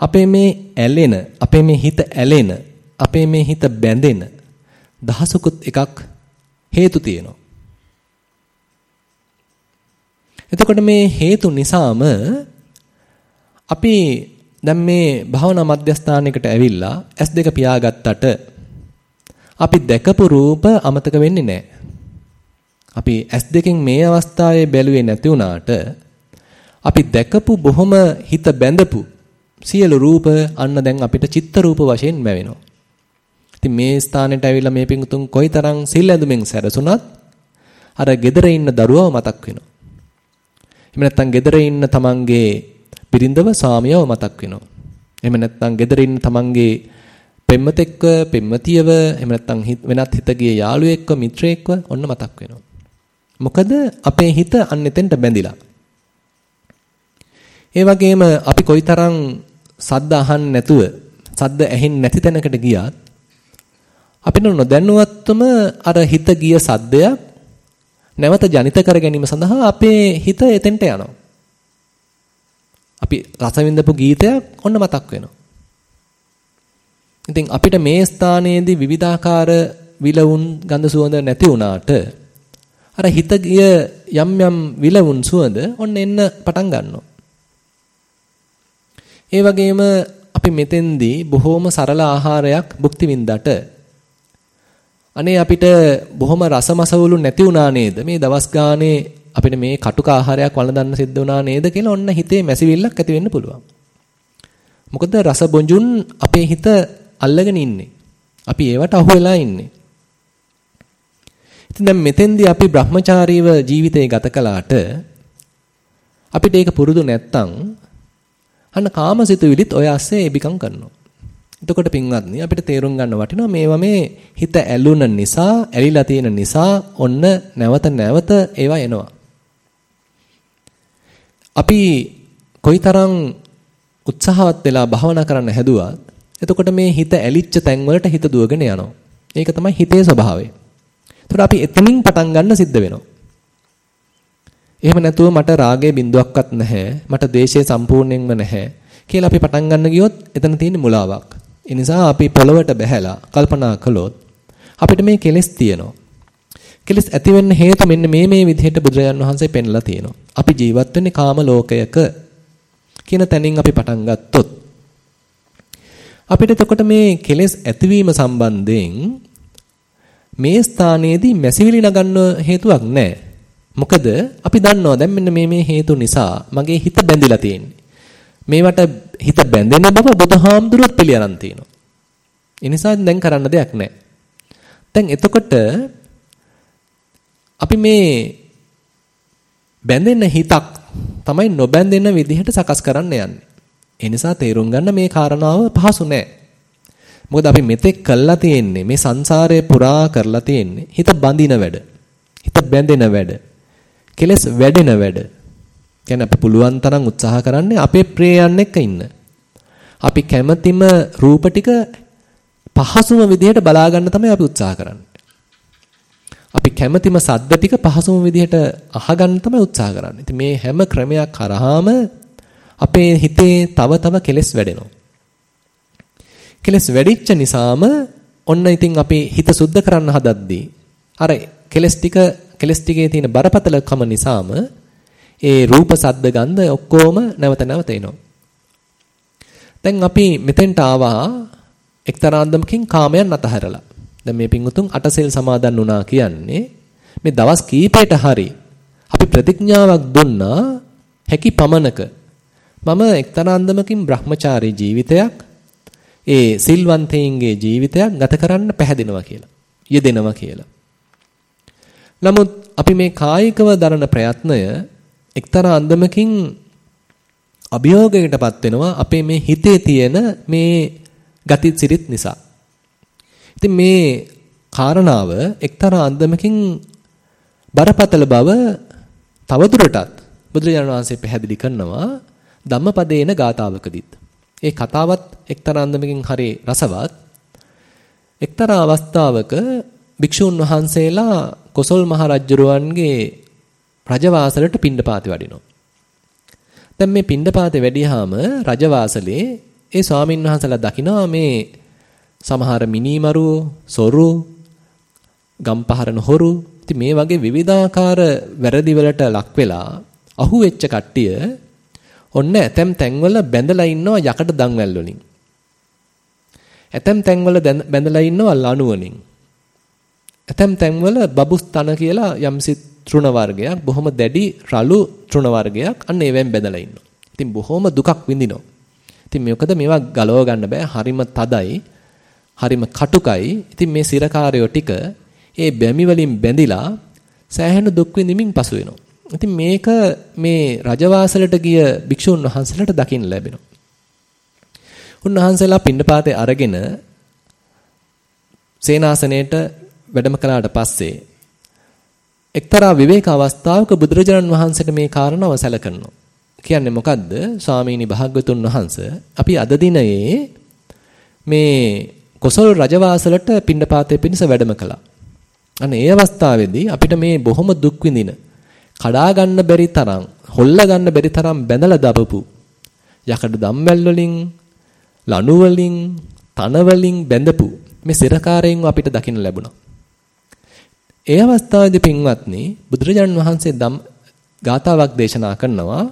Speaker 1: අපේ මේ ඇලෙන, අපේ මේ හිත ඇලෙන, අපේ මේ හිත බැඳෙන දහසකුත් එකක් හේතු තියෙනවා. එතකොට මේ හේතු නිසාම අපි දැන් මේ භාවනා මධ්‍යස්ථානයකට ඇවිල්ලා S2 පියාගත්තට අපි දැකපු රූප අමතක වෙන්නේ නැහැ. අපි S2කින් මේ අවස්ථාවේ බැලුවේ නැති වුණාට අපි දැකපු බොහොම හිත බැඳපු සියලු රූප අන්න දැන් අපිට චිත්ත රූප වශයෙන් මැවෙනවා. ඉතින් මේ ස්ථානෙට ඇවිල්ලා මේ පිඟුතුන් කොයිතරම් සිල් ඇඳුමින් සැරසුණත් අර gedare ඉන්න දරුවව මතක් වෙනවා. එහෙම නැත්නම් gedare ඉන්න තමන්ගේ බිරිඳව සාමියව මතක් වෙනවා. එහෙම නැත්නම් gedare ඉන්න තමන්ගේ පෙම්මතෙක්ව පෙම්මතියව එහෙම නැත්නම් වෙනත් හිත ගිය යාළුවෙක්ව මිත්‍රයෙක්ව ඔන්න මතක් වෙනවා. මොකද අපේ හිත අන්න එතෙන්ට බැඳිලා. ඒ වගේම අපි කොයිතරම් සද්ද අහන්න නැතුව සද්ද ඇහෙන්නේ නැති තැනකට ගියත් අපිට නොදැනුවත්වම අර හිත ගිය සද්දයක් නැවත ජනිත කර ගැනීම සඳහා අපේ හිත එතෙන්ට යනවා. අපි රස විඳපු ගීතයක් ඔන්න මතක් වෙනවා. ඉතින් අපිට මේ ස්ථානයේදී විවිධාකාර විලවුන් ගඳ සුවඳ නැති වුණාට අර හිත ගිය යම් යම් විලවුන් සුවඳ ඔන්න එන්න පටන් ගන්නවා. ඒ වගේම අපි මෙතෙන්දී බොහෝම සරල ආහාරයක් භුක්ති විඳට අනේ අපිට බොහොම රසමසවුලු නැති වුණා නේද මේ දවස් ගානේ අපිට මේ කටුක ආහාරයක් වළඳන්න සිද්ධ වුණා නේද කියලා ඔන්න හිතේ මැසිවිල්ලක් ඇති වෙන්න පුළුවන්. මොකද රස බොඳුන් අපේ හිත අල්ලගෙන ඉන්නේ. අපි ඒවට අහු වෙලා ඉන්නේ. ඉතින් දැන් මෙතෙන්දී අපි Brahmachariව ජීවිතේ ගත කළාට අපිට ඒක පුරුදු නැත්තම් අන්න කාමසිතුවිලිත් ඔය ASCII එබිකම් කරනවා. එතකොට පින්වත්නි අපිට තේරුම් ගන්න වටිනවා මේවා මේ හිත ඇලුන නිසා, ඇලිලා තියෙන නිසා ඔන්න නැවත නැවත ඒවා එනවා. අපි කොයිතරම් උත්සාහවත් වෙලා භවනා කරන්න හැදුවත් එතකොට මේ හිත ඇලිච්ච තැන් වලට හිත දුවගෙන යනවා. ඒක තමයි හිතේ ස්වභාවය. එතකොට අපි එතනින් පටන් ගන්න සිද්ධ වෙනවා. එහෙම නැතුව මට රාගයේ බිඳුවක්වත් නැහැ. මට ද්වේෂය සම්පූර්ණයෙන්ම නැහැ. කියලා අපි පටන් ගන්න ගියොත් එතන තියෙන මුලාවක්. ඒ නිසා අපි පොළවට බැහැලා කල්පනා කළොත් අපිට මේ කෙලෙස් තියෙනවා. කෙලෙස් ඇති වෙන්න හේතු මෙන්න මේ මේ විදිහට බුදුරජාන් වහන්සේ පෙන්ලා තියෙනවා. අපි ජීවත් වෙන්නේ කාම ලෝකයක කියන තැනින් අපි පටන් ගත්තොත් අපිට එතකොට මේ කෙලෙස් ඇතිවීම සම්බන්ධයෙන් මේ ස්ථානයේදී මැසිවිලි නගන්න හේතුවක් නැහැ. මොකද අපි දන්නවා දැන් මෙන්න මේ මේ හේතු නිසා මගේ හිත බැඳිලා තියෙන්නේ. මේවට හිත බැඳෙන බව බුදුහාමුදුරුවෝ පිළිඅරන් තිනවා. ඒ නිසා දැන් කරන්න දෙයක් නැහැ. දැන් එතකොට අපි මේ බැඳෙන හිතක් තමයි නොබැඳෙන විදිහට සකස් කරන්න යන්නේ. ඒ නිසා තේරුම් ගන්න මේ කාරණාව පහසු නෑ. මොකද අපි මෙතෙක් කළා තියෙන්නේ මේ සංසාරේ පුරා කරලා තියෙන්නේ හිත බඳින වැඩ. හිත බැඳෙන වැඩ. කෙලස් වැඩෙන වැඩ. කියන්නේ අපි පුළුවන් තරම් උත්සාහ කරන්නේ අපේ ප්‍රේයන් එක්ක ඉන්න. අපි කැමැතිම රූප ටික පහසුම විදිහට බලා ගන්න තමයි අපි උත්සාහ කරන්නේ. අපි කැමැතිම සද්ද ටික පහසුම විදිහට අහගන්න තමයි උත්සාහ කරන්නේ. ඉතින් මේ හැම ක්‍රමයක් කරාම අපේ හිතේ තව තව කෙලෙස් වැඩෙනවා. කෙලෙස් වැඩිච්ච නිසාම ඔන්න ඉතින් අපි හිත සුද්ධ කරන්න හදද්දී අර කෙලෙස් ටික කෙලෙස් ටිකේ තියෙන බරපතලකම නිසාම ඒ රූප සද්ද ගන්ධ ඔක්කොම නැවත නැවත එනවා. දැන් අපි මෙතෙන්ට ආවා එක්තරා අන්දමකින් කාමයන් අතහැරලා. දැන් මේ පිංගුතුන් අටසෙල් සමාදන් වුණා කියන්නේ මේ දවස් කීපයට හරි අපි ප්‍රතිඥාවක් දුන්නා හැකි පමණක මම එක්තරා අන්දමකින් Brahmachari ජීවිතයක් ඒ සිල්වන්තයින්ගේ ජීවිතයක් ගත කරන්න පැහැදෙනවා කියලා. යෙදෙනවා කියලා. නමුත් අපි මේ කායිකව දරන ප්‍රයත්නය එක්තරා අන්දමකින් අභියෝගයකටපත් වෙනවා අපේ මේ හිතේ තියෙන මේ ගති සිරිත් නිසා. ඉතින් මේ කාරණාව එක්තරා අන්දමකින් බරපතල බව තවදුරටත් බුදුරජාණන් වහන්සේ පැහැදිලි කරනවා ධම්මපදේන ගාතාවකදීත්. ඒ කතාවත් එක්තරා අන්දමකින් හරි රසවත්. එක්තරා අවස්ථාවක භික්ෂුන් වහන්සේලා කොසල් මහ රජුරුවන්ගේ රජවාසලට පිණ්ඩපාතේ වඩිනවා. දැන් මේ පිණ්ඩපාතේ වැඩියාම රජවාසලේ ඒ ස්වාමින් වහන්සේලා දකිනවා මේ සමහර මිනිමරුවෝ, සොරු, ගම්පහරන හොරු, ඉතින් මේ වගේ විවිධාකාර වැරදි වලට ලක් වෙලා අහු වෙච්ච කට්ටිය ඔන්න ඇතැම් තැන්වල බැඳලා ඉන්නවා යකඩ දන්වැල් වලින්. ඇතැම් තැන්වල බැඳලා ඉන්නවා ලණු වලින්. ඇතැම් තැන්වල බබුස්තන කියලා යම්සි තෘණ වර්ගයක් බොහොම දැඩි රළු තෘණ වර්ගයක් අන්න ඒවෙන් බැඳලා ඉන්නවා. ඉතින් බොහොම දුකක් විඳිනවා. ඉතින් මේකද මේවා ගලව ගන්න බෑ. හරිම තදයි. හරිම කටුකයි. ඉතින් මේ සිරකාරයෝ ටික ඒ බැමි වලින් බැඳිලා සෑහෙන දුක් විඳින්මින් පසු වෙනවා. ඉතින් මේක මේ රජවාසලට ගිය භික්ෂුන් වහන්සේලාට දකින්න ලැබෙනවා. උන්වහන්සේලා පින්නපාතේ අරගෙන සේනාසනයේට වැඩම කළාට පස්සේ එක්තරා විවේක අවස්ථාවක බුදුරජාණන් වහන්සේට මේ කාරණාව සැලකනවා. කියන්නේ මොකද්ද? ස්වාමීනි භාග්‍යතුන් වහන්සේ අපි අද දිනයේ මේ කොසල් රජවාසලට පින්නපාතේ පිණිස වැඩම කළා. අන්න ඒ අවස්ථාවේදී අපිට මේ බොහොම දුක් විඳින කඩා ගන්න බැරි තරම් හොල්ල ගන්න බැරි තරම් බැඳලා දබපු යකඩ දම්වැල් වලින් ලණු වලින් තන වලින් බැඳපු මේ සිරකාරයෙන් අපිට දකින්න ලැබුණා. ඒ අවස්ථාවේදී පින්වත්නි බුදුරජාණන් වහන්සේ ධම් ගාතාවක් දේශනා කරනවා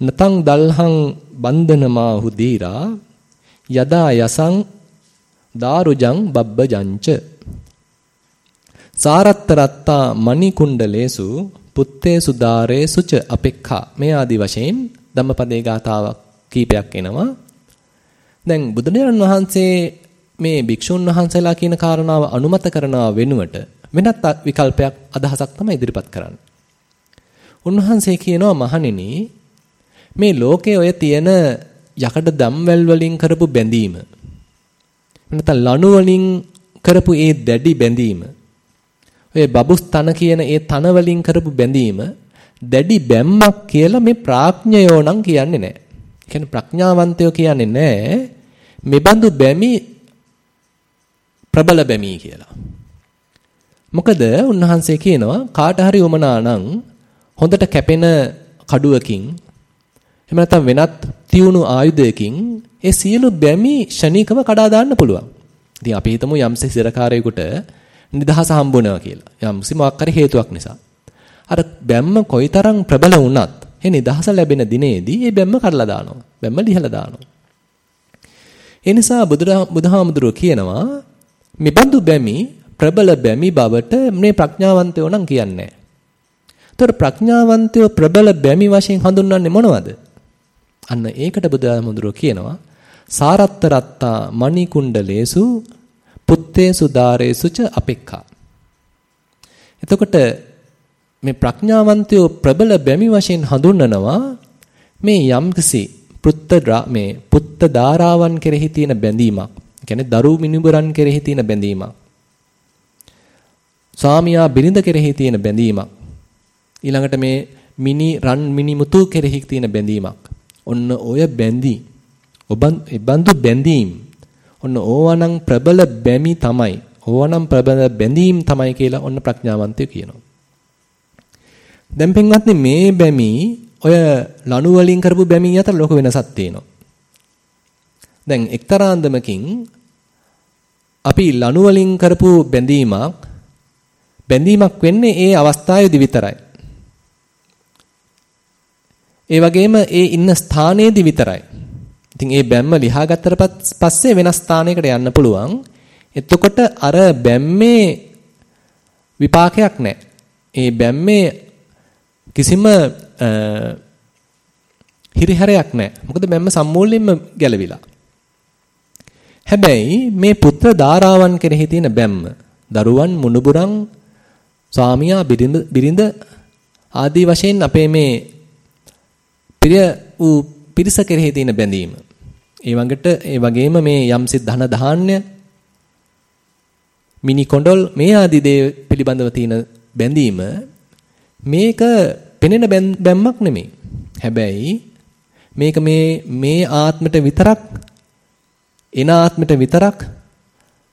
Speaker 1: නතං දල්හං බන්ධනමාහු දීරා යදා යසං දාරුජං බබ්බජංච. සාරත්තරත්තා මණිකුණ්ඩලේසු පුත්තේසු දාරේසු ච අපෙක්ඛා. මේ ආදි වශයෙන් ධම්මපදේ ගාතාවක් කීපයක් එනවා. දැන් බුදුරජාණන් වහන්සේ මේ භික්ෂුන් වහන්සේලා කියන කාරණාව අනුමත කරනවා වෙනුවට වෙනත් විකල්පයක් අදහසක් තමයි ඉදිරිපත් කරන්නේ. උන්වහන්සේ කියනවා මහණෙනි මේ ලෝකයේ ඔය තියෙන යකඩ දම්වැල් වලින් කරපු බැඳීම නැත්නම් ලණු වලින් කරපු ඒ දැඩි බැඳීම ඔය බබුස් තන කියන ඒ තන වලින් කරපු බැඳීම දැඩි බැම්මක් කියලා මේ ප්‍රඥයෝ නම් කියන්නේ නැහැ. ඒ කියන්නේ ප්‍රඥාවන්තයෝ කියන්නේ නැහැ. මෙබඳු බැමි ප්‍රබල බැමි කියලා. මොකද උන්වහන්සේ කියනවා කාට හරි උමනා නම් හොඳට කැපෙන කඩුවකින් එහෙම නැත්නම් වෙනත් තියුණු ආයුධයකින් ඒ සියලු බැමි ෂණිකව කඩා දාන්න පුළුවන්. ඉතින් අපි හිතමු යම්සේ සිරකාරයෙකුට නිදහස හම්බුනවා කියලා. යම්සි මොකක් හරි හේතුවක් නිසා. අර බැම්ම කොයිතරම් ප්‍රබල වුණත් ඒ නිදහස ලැබෙන දිනේදී ඒ බැම්ම කඩලා දානවා. බැම්ම ලිහලා දානවා. ඒ නිසා බුදුහාමුදුරුවෝ කියනවා මෙබඳු බැමි ප්‍රබල බැමි බවට මේ ප්‍රඥාවන්තයෝ නම් කියන්නේ. ඒතර ප්‍රඥාවන්තයෝ ප්‍රබල බැමි වශයෙන් හඳුන්වන්නේ මොනවද? අන්න ඒකට බුදුහාමුදුරුවෝ කියනවා සාරත්තරත්තා මණිකුණ්ඩලේසු පුත්තේසු දාරේසු ච අපෙක්ඛා. එතකොට මේ ප්‍රඥාවන්තයෝ ප්‍රබල බැමි වශයෙන් හඳුන්වනවා මේ යම්කිසි පුත්ත මේ පුත්ත ධාරාවන් කෙරෙහි තියෙන බැඳීමක්. කියන්නේ දරු මිනිබරන් කෙරෙහි තියෙන බැඳීමක්. ස්වාමියා බිරිඳ කෙරෙහි තියෙන බැඳීමක්. ඊළඟට මේ මිනි රන් මිනි මුතු කෙරෙහි තියෙන බැඳීමක්. ඔන්න ඔය බැඳී ඔබන් බඳු බැඳීම් ඔන්න ඕවනම් ප්‍රබල බැමි තමයි. ඕවනම් ප්‍රබල බැඳීම් තමයි කියලා ඔන්න ප්‍රඥාවන්තයෝ කියනවා. දැන් පින්වත්නි මේ බැමි ඔය ලණු වලින් කරපු බැමි අතර ලොකු වෙනසක් තියෙනවා. දැන් එක්තරා අන්දමකින් අපි ලණු වලින් කරපු බැඳීමක් බැඳීමක් වෙන්නේ ඒ අවස්ථාවේදී විතරයි. ඒ වගේම ඒ ඉන්න ස්ථානයේදී විතරයි. ඉතින් ඒ බැම්ම ලිහා ගත්තට පස්සේ වෙනස් ස්ථානයකට යන්න පුළුවන්. එතකොට අර බැම්මේ විපාකයක් නැහැ. ඒ බැම්මේ කිසිම හිරිහැරයක් නැහැ. මොකද බැම්ම සම්මූලයෙන්ම ගැලවිලා. හැබැයි මේ පුත්‍ර ධාරාවන් කෙරෙහි තියෙන බැම්ම දරුවන් මුණුබුරන් ස්වාමියා බිරිඳ බිරිඳ ආදී වශයෙන් අපේ මේ ප්‍රිය වූ පිරිස කෙරෙහි තියෙන බැඳීම ඒ වගේට ඒ වගේම මේ යම්සි ධන ධාන්‍ය මිනි කොණ්ඩල් මේ ආදී දේ පිළිබඳව තියෙන බැඳීම මේක පෙනෙන බැම්මක් නෙමෙයි. හැබැයි මේක මේ මේ ආත්මෙට විතරක් එන ආත්මෙට විතරක්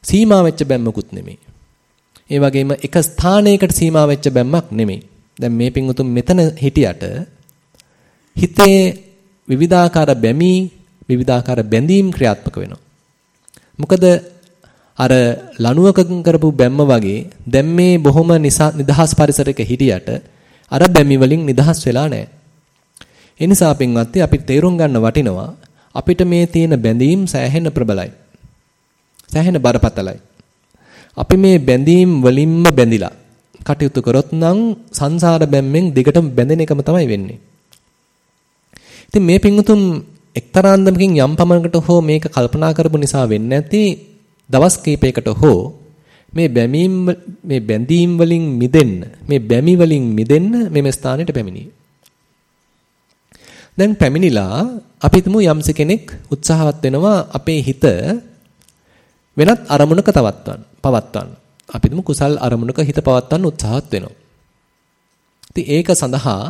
Speaker 1: සීමා වෙච්ච බැම්මකුත් නෙමෙයි. ඒ වගේම එක ස්ථානයකට සීමා වෙච්ච බැම්මක් නෙමෙයි. දැන් මේ පිංගුතුන් මෙතන හිටියට හිතේ විවිධාකාර බැමි විවිධාකාර බැඳීම් ක්‍රියාත්මක වෙනවා. මොකද අර ලණුවකකින් කරපු බැම්ම වගේ දැන් මේ බොහොම නිදහස් පරිසරයක හිටියට අර බැමි වලින් නිදහස් වෙලා නැහැ. ඒ නිසා පින්වත්නි අපි තේරුම් ගන්න වටිනවා අපිට මේ තියෙන බැඳීම් සෑහෙන ප්‍රබලයි. සෑහෙන බරපතලයි. අපි මේ බැඳීම් වලින්ම බැඳිලා කටයුතු කරොත් නම් සංසාර බැම්මෙන් දිගටම බැඳෙන එකම තමයි වෙන්නේ. ඉතින් මේ පිංගුතුන් එක්තරා අන්දමකින් යම් පමණකට හෝ මේක කල්පනා කරපු නිසා වෙන්නේ නැති දවස් කීපයකට හෝ මේ බැමීම් මේ බැඳීම් වලින් මිදෙන්න මේ බැමි වලින් මිදෙන්න මෙම ස්ථානෙට පැමිණි. දැන් පැමිණිලා අපි හිතමු යම්ස කෙනෙක් උත්සාහවත් වෙනවා අපේ හිත වෙනත් අරමුණක තවත්වන්න පවත්වන්න. අපි හිතමු කුසල් අරමුණක හිත පවත්වන්න උත්සාහත් වෙනවා. ඉතින් ඒක සඳහා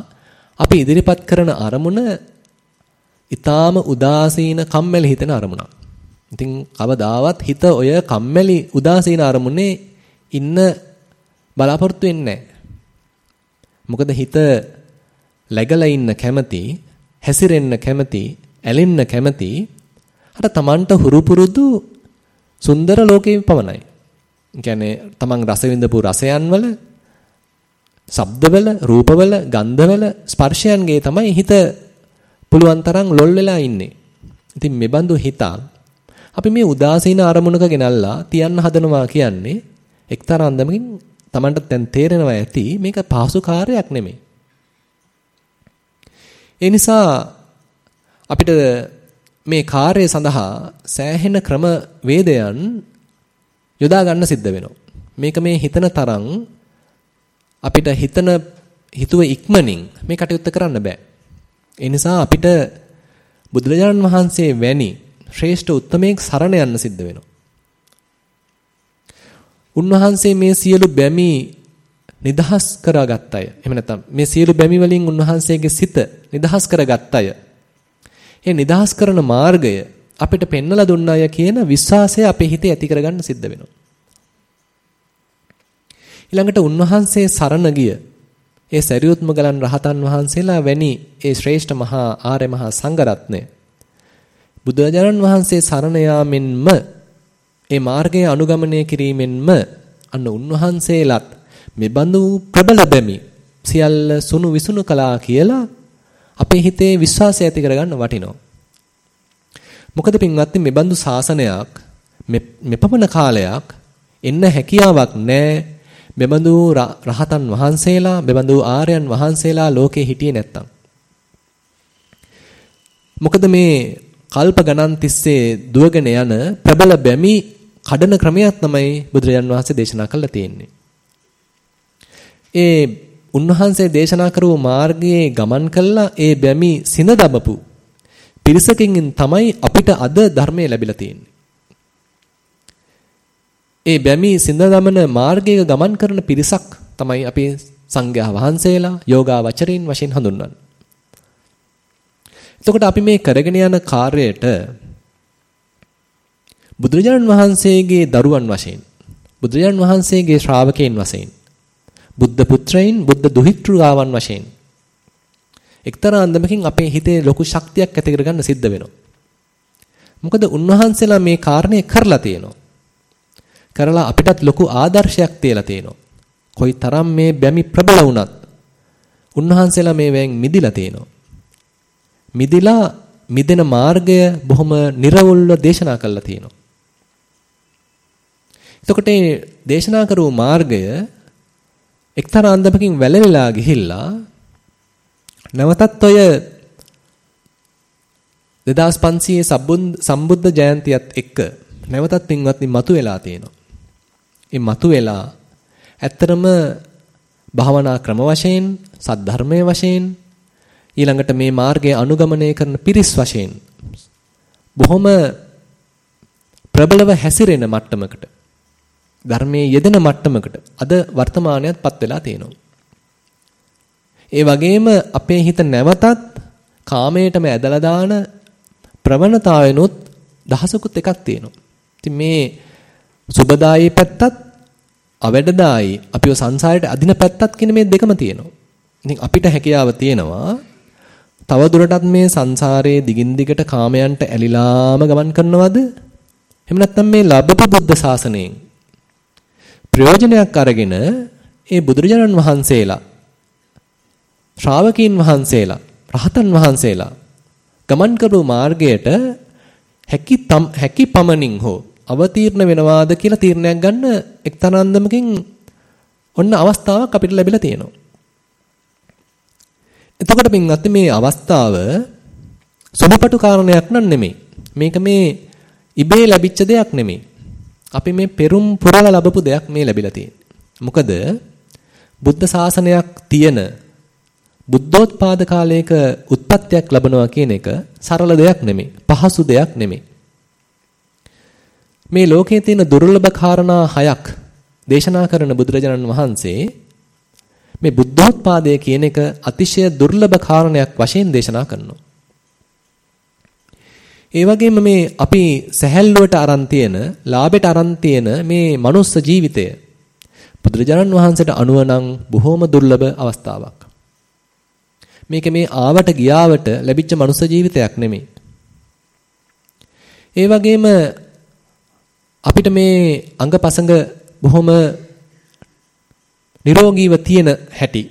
Speaker 1: අපි ඉදිරිපත් කරන අරමුණ ඊටාම උදාසීන කම්මැලි හිතෙන අරමුණක්. ඉතින් කවදාවත් හිත ඔය කම්මැලි උදාසීන අරමුණේ ඉන්න බලාපොරොත්තු වෙන්නේ මොකද හිත läගලා ඉන්න කැමති, හැසිරෙන්න කැමති, ඇලෙන්න කැමති අර Tamanට හුරු පුරුදු සුන්දර ලෝකේ පමණයි. කියන්නේ තමන් රස විඳපු රසයන් වල, ශබ්දවල, රූපවල, ගන්ධවල, ස්පර්ශයන්ගේ තමයි හිත පුළුවන් තරම් ලොල් වෙලා ඉන්නේ. ඉතින් මේ බඳු හිතක් අපි මේ උදාසීන අරමුණක ගෙනල්ලා තියන්න හදනවා කියන්නේ එක්තරා අන්දමකින් Tamanට දැන් තේරෙනවා ඇති මේක පහසු කාර්යයක් නෙමෙයි. ඒ නිසා අපිට මේ කාර්යය සඳහා සෑහෙන ක්‍රම වේදයන් යොදා ගන්න සිද්ධ වෙනවා. මේක මේ හිතන තරම් අපිට හිතන හිතුව ඉක්මනින් මේ කටයුත්ත කරන්න බෑ. ඒ නිසා අපිට බුදුරජාණන් වහන්සේ වැනි ශ්‍රේෂ්ඨ උත්තමයෙක් සරණ යන්න සිද්ධ වෙනවා. උන්වහන්සේ මේ සියලු බැමි නිදහස් කරගත් අය. එහෙම නැත්නම් මේ සියලු බැමි වලින් උන්වහන්සේගේ සිත නිදහස් කරගත් අය. ඒ නිදහස් කරන මාර්ගය අපිට පෙන්වලා දුන්න අය කියන විශ්වාසය අපේ හිතේ ඇති කරගන්න සිද්ධ වෙනවා. ඊළඟට උන්වහන්සේ සරණ ගිය ඒ සරියුත් මගලන් රහතන් වහන්සේලා වැනි ඒ ශ්‍රේෂ්ඨ මහා ආර්ය මහා සංඝරත්නය බුදුරජාණන් වහන්සේ සරණ යාමෙන්ම ඒ මාර්ගය අනුගමනය කිරීමෙන්ම අන්න උන්වහන්සේලාත් මෙබඳු ප්‍රබල බැමි සියල්ල සුණු විසුණු කළා කියලා අපේ හිතේ විශ්වාසය ඇති කරගන්න වටිනවා. මොකද පින්වත්නි මෙබඳු ශාසනයක් මෙපමණ කාලයක් එන්න හැකියාවක් නැහැ. මෙබඳු රහතන් වහන්සේලා, මෙබඳු ආර්යයන් වහන්සේලා ලෝකේ හිටියේ නැත්තම්. මොකද මේ කල්ප ගණන් තිස්සේ දුවගෙන යන ප්‍රබල බැමි කඩන ක්‍රමයක් තමයි බුදුරජාන් වහන්සේ දේශනා කළා තියෙන්නේ. ඒ උන්වහන්සේ දේශනා කරපු මාර්ගයේ ගමන් කළා ඒ බැමි සිඳ දමපු පිරිසකින් තමයි අපිට අද ධර්මය ලැබිලා තියෙන්නේ. ඒ බැමි සිඳ දමන මාර්ගයක ගමන් කරන පිරිසක් තමයි අපි සංඝයා වහන්සේලා යෝගාවචරීන් වශයෙන් හඳුන්වන්නේ. එතකොට අපි මේ කරගෙන යන කාර්යයට බුදුරජාණන් වහන්සේගේ දරුවන් වශයෙන් බුදුරජාණන් වහන්සේගේ ශ්‍රාවකයන් වශයෙන් බුද්ධ පුත්‍රයන් බුද්ධ දුහිතෘගාවන් වශයෙන් එක්තරා අන්දමකින් අපේ හිතේ ලොකු ශක්තියක් ඇති කරගන්න සිද්ධ වෙනවා. මොකද උන්වහන්සේලා මේ කාරණේ කරලා තියෙනවා. කරලා අපිටත් ලොකු ආදර්ශයක් තියලා තියෙනවා. කොයි තරම් මේ බැමි ප්‍රබල වුණත් උන්වහන්සේලා මේ වෙන් මිදිලා තියෙනවා. මිදිලා මිදෙන මාර්ගය බොහොම නිර්වුල්ව දේශනා කළා තියෙනවා. එතකොට මේ දේශනා කරපු මාර්ගය එක්තරා අන්දමකින් වැළලලා ගිහිල්ලා නැවතත් ඔය 2500 සම්බුද්ධ ජයන්තියත් එක්ක නැවතත් පින්වත්නි මතුවලා තියෙනවා. මේ මතුවලා ඇත්තරම භාවනා ක්‍රම වශයෙන් සද්ධර්මයේ වශයෙන් ඊළඟට මේ මාර්ගය අනුගමනය කරන පිරිස් වශයෙන් බොහොම ප්‍රබලව හැසිරෙන මට්ටමකට ධර්මයේ යෙදෙන මට්ටමකට අද වර්තමානයේත්පත් වෙලා තියෙනවා. ඒ වගේම අපේ හිත නැවතත් කාමයටම ඇදලා දාන ප්‍රවණතාවයනොත් දහසකුත් එකක් තියෙනවා. ඉතින් මේ සුබදායි පැත්තත් අවැඩදායි අපිව සංසාරයට අදින පැත්තත් කියන මේ දෙකම තියෙනවා. ඉතින් අපිට හැකියාව තියෙනවා තව දුරටත් මේ සංසාරයේ දිගින් දිගට කාමයන්ට ඇලිලාම ගමන් කරනවද? එහෙම නැත්නම් මේ ලබපු බුද්ධ ශාසනයෙන් ප්‍රයෝජනයක් අරගෙන ඒ බුදුරජාණන් වහන්සේලා ශ්‍රාවකීන් වහන්සේලා රහතන් වහන්සේලා ගමන් කරපු මාර්ගයට හැකි හැකි පමණින් හෝ අවතීර්ණ වෙනවාද කියලා තීරණයක් ගන්න එක්තරාන්දමකින් ඔන්න අවස්ථාවක් අපිට ලැබිලා තියෙනවා. එතකොට පින්වත් මේ අවස්ථාව සුළුපටු කාරණයක් නන් නෙමෙයි. මේක මේ ඉබේ ලැබිච්ච දෙයක් නෙමෙයි. අපි මේ පෙරුම් පුරලා ලැබපු දෙයක් මේ ලැබිලා තියෙන්නේ. මොකද බුද්ධ ශාසනයක් තියෙන බුද්ධෝත්පාද කාලයක උත්පත්තියක් ලැබනවා කියන එක සරල දෙයක් නෙමෙයි. පහසු දෙයක් නෙමෙයි. මේ ලෝකයේ තියෙන දුර්ලභ කාරණා හයක් දේශනා කරන බුදුරජාණන් වහන්සේ මේ බුද්ධෝත්පාදය කියන එක අතිශය දුර්ලභ කාරණයක් වශයෙන් දේශනා කරනවා. ඒ වගේම මේ අපි සැහැල්ලුවට අරන් තියෙන, ලාභයට අරන් තියෙන මේ මනුස්ස ජීවිතය බුදුරජාණන් වහන්සේට අනුව නම් බොහොම දුර්ලභ අවස්ථාවක්. මේක මේ ආවට ගියාවට ලැබිච්ච මනුස්ස ජීවිතයක් නෙමෙයි. ඒ වගේම අපිට මේ අංගපසංග බොහොම නිරෝගීව තියෙන හැටි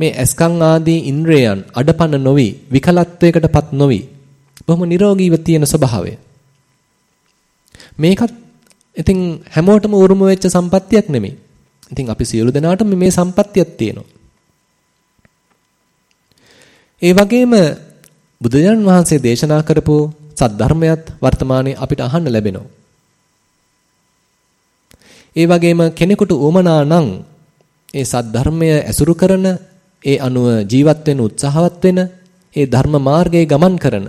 Speaker 1: මේ ඇස්කම් ආදී ඉන්ද්‍රයන් අඩපණ නොවි විකලත්වයකටපත් නොවි බොහොම නිරෝගීව තියෙන ස්වභාවය මේකත් ඉතින් හැමෝටම උරුම වෙච්ච සම්පත්තියක් නෙමෙයි. ඉතින් අපි සියලු දෙනාටම මේ සම්පත්තියක් තියෙනවා. ඒ වගේම බුදුරජාණන් වහන්සේ දේශනා කරපු සද්ධර්මයක් වර්තමානයේ අපිට අහන්න ලැබෙනවා. ඒ වගේම කෙනෙකුට උවමනා නම් ඒ සද්ධර්මය ඇසුරු කරන ඒ අනුව ජීවත් වෙන උත්සාහවත් වෙන ඒ ධර්ම මාර්ගයේ ගමන් කරන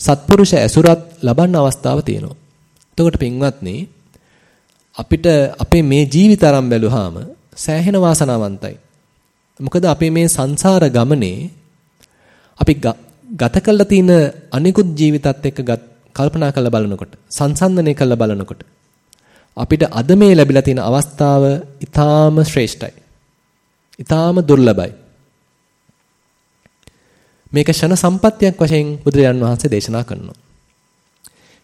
Speaker 1: සත්පුරුෂ ඇසුරත් ලබන්න අවස්ථාව තියෙනවා. එතකොට පින්වත්නි අපිට අපේ මේ ජීවිත අරන් බැලුවාම සෑහෙන වාසනාවන්තයි. මොකද අපේ මේ සංසාර ගමනේ අපි ගත කළ තියෙන අනිකුත් ජීවිතත් එක්ක කල්පනා කරලා බලනකොට සංසන්දනය කරලා බලනකොට අපිට අද මේ ලැබිලා තියෙන අවස්ථාව ඊටාම ශ්‍රේෂ්ඨයි. ඊටාම දුර්ලභයි. මේක ෂණ සම්පත්තියක් වශයෙන් බුදුරජාන් වහන්සේ දේශනා කරනවා.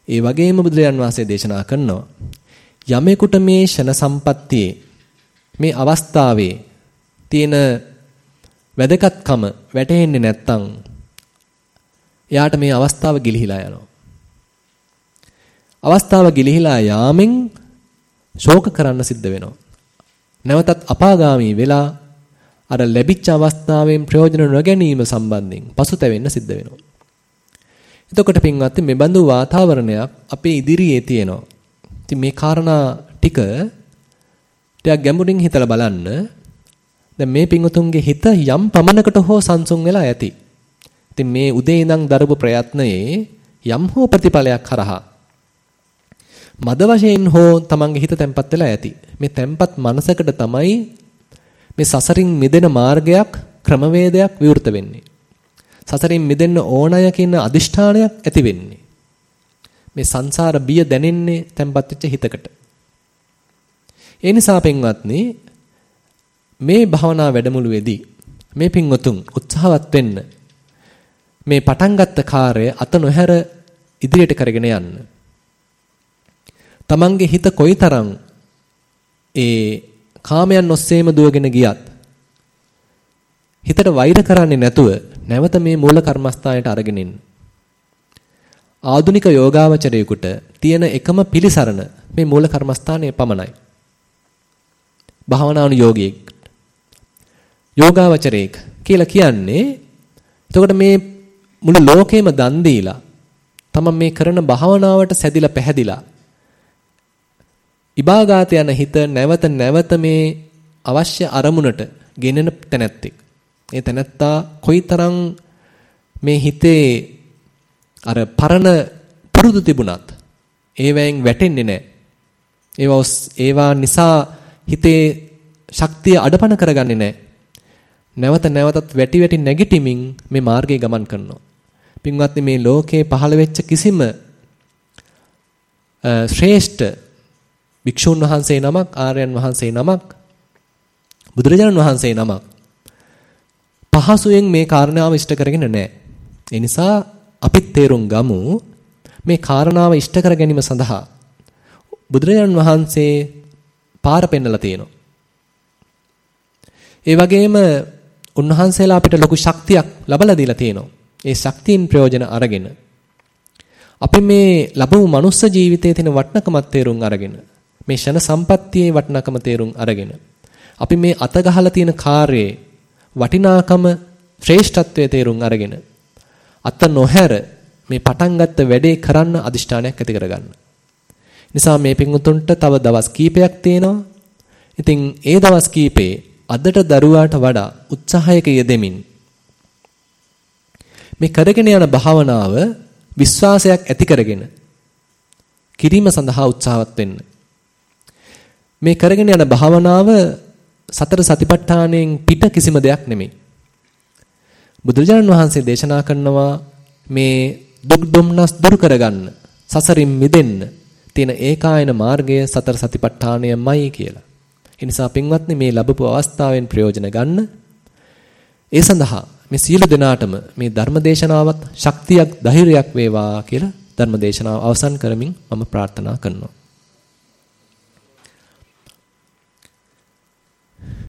Speaker 1: ඒ වගේම බුදුරජාන් වහන්සේ දේශනා කරනවා යමෙකුට මේ ෂණ සම්පත්තියේ මේ අවස්ථාවේ තියෙන වැදගත්කම වැටහෙන්නේ නැත්නම් එයාට මේ අවස්ථාව ගිලිහිලා යනවා. අවස්ථාව ගිලිහිලා යාමෙන් ශෝක කරන්න සිද්ධ වෙනවා. නැවතත් අපාගාමී වෙලා අර ලැබිච්ච අවස්ථාවෙන් ප්‍රයෝජන නොගැනීම සම්බන්ධයෙන් පසුතැවෙන්න සිද්ධ වෙනවා. එතකොට පින්වත්නි මේ බඳු වාතාවරණයක් අපේ ඉදිරියේ තියෙනවා. ඉතින් මේ කාරණා ටික ටිකක් ගැඹුරින් හිතලා බලන්න. දැන් මේ පින්වතුන්ගේ හිත යම් පමණකට හෝ සංසුන් වෙලා ඇති. ඉතින් මේ උදේ ඉඳන් දරපු ප්‍රයත්නයේ යම් හෝ ප්‍රතිඵලයක් කරහා මද වශයෙන් හෝ තමන්ගේ හිත තැම්පත් වෙලා ඇති. මේ තැම්පත් මනසකට තමයි මේ සසරින් මිදෙන මාර්ගයක් ක්‍රමවේදයක් විවෘත වෙන්නේ. සසරින් මිදෙන්න ඕනය කියන අදිෂ්ඨානයක් ඇති වෙන්නේ. මේ සංසාර බිය දැනෙන්නේ තැම්පත් වෙච්ච හිතකට. ඒ නිසා පින්වත්නි මේ භවනා වැඩමුළුවේදී මේ පින්වතුන් උත්සාහවත් වෙන්න මේ පටන් ගත්ත කාර්යය අත නොහැර ඉදිරියට කරගෙන යන්න. තමන්ගේ හිත කොයිතරම් ඒ කාමයන් ඔස්සේම දුවගෙන ගියත් හිතට වෛර කරන්නේ නැතුව නැවත මේ මූල කර්මස්ථානයට අරගෙන ඉන්න. ආධුනික යෝගාවචරයෙකුට තියෙන එකම පිළිසරණ මේ මූල කර්මස්ථානයේ පමණයි. භාවනානු යෝගියෙක් යෝගාවචරයෙක් කියලා කියන්නේ එතකොට මේ මුළු ලෝකෙම දන් දීලා තමන් මේ කරන භාවනාවට සැදිලා පැහැදිලා ඉබාගාත යන හිත නැවත නැවත මේ අවශ්‍ය අරමුණට ගෙනෙන තැනැත්තෙක්. ඒ තැනැත්තා කොයිතරම් මේ හිතේ අර පරණ පුරුදු තිබුණත් ඒවෙන් වැටෙන්නේ නැහැ. ඒවා ඒවා නිසා හිතේ ශක්තිය අඩපණ කරගන්නේ නැහැ. නැවත නැවතත් වැටි වැටි නැගිටිමින් මේ මාර්ගයේ ගමන් කරනවා. පින්වත්නි මේ ලෝකේ පහළ වෙච්ච කිසිම ශ්‍රේෂ්ඨ භික්ෂුන් වහන්සේ නමක් ආර්යයන් වහන්සේ නමක් බුදුරජාණන් වහන්සේ නමක් පහසුවෙන් මේ කාරණාව ඉෂ්ට කරගෙන නැහැ. ඒ නිසා අපිත් තේරුම් ගමු මේ කාරණාව ඉෂ්ට කර ගැනීම සඳහා බුදුරජාණන් වහන්සේ පාර පෙන්නලා තියෙනවා. ඒ වගේම උන්වහන්සේලා අපිට ලොකු ශක්තියක් ලබලා දීලා තියෙනවා. ඒ ශක්තියින් ප්‍රයෝජන අරගෙන අපි මේ ලැබුණු මනුස්ස ජීවිතයේ තියෙන වටිනකමත් තේරුම් අරගෙන මේ ෂණ සම්පත්තියේ වටිනකම තේරුම් අරගෙන අපි මේ අත ගහලා තියෙන කාර්යයේ වටිනාකම ශ්‍රේෂ්ඨත්වයේ තේරුම් අරගෙන අත නොහැර මේ පටන් ගත්ත වැඩේ කරන්න අදිෂ්ඨානයක් ඇති කරගන්න. නිසා මේ පින්වුතුන්ට තව දවස් කීපයක් තියෙනවා. ඉතින් ඒ දවස් කීපේ අදට දරුවාට වඩා උත්සාහයක යෙදෙමින් මේ කරගෙන යන භාවනාව විශ්වාසයක් ඇති කරගෙන කිරීම සඳහා උත්සාහවත් වෙන්න. මේ කරගෙන යන භාවනාව සතර සතිපට්ඨානයෙන් පිට කිසිම දෙයක් නෙමෙයි. බුදුරජාණන් වහන්සේ දේශනා කරනවා මේ දුක් දුම්නස් දුරු කරගන්න සසරින් මිදෙන්න තියෙන ඒකායන මාර්ගය සතර සතිපට්ඨානයමයි කියලා. ඒ නිසා පින්වත්නි මේ ලැබපු අවස්ථාවෙන් ප්‍රයෝජන ගන්න. ඒ සඳහා මේ සියලු දෙනාටම මේ ධර්මදේශනාවත් ශක්තියක් ධෛර්යයක් වේවා කියලා ධර්මදේශනාව අවසන් කරමින් මම ප්‍රාර්ථනා කරනවා.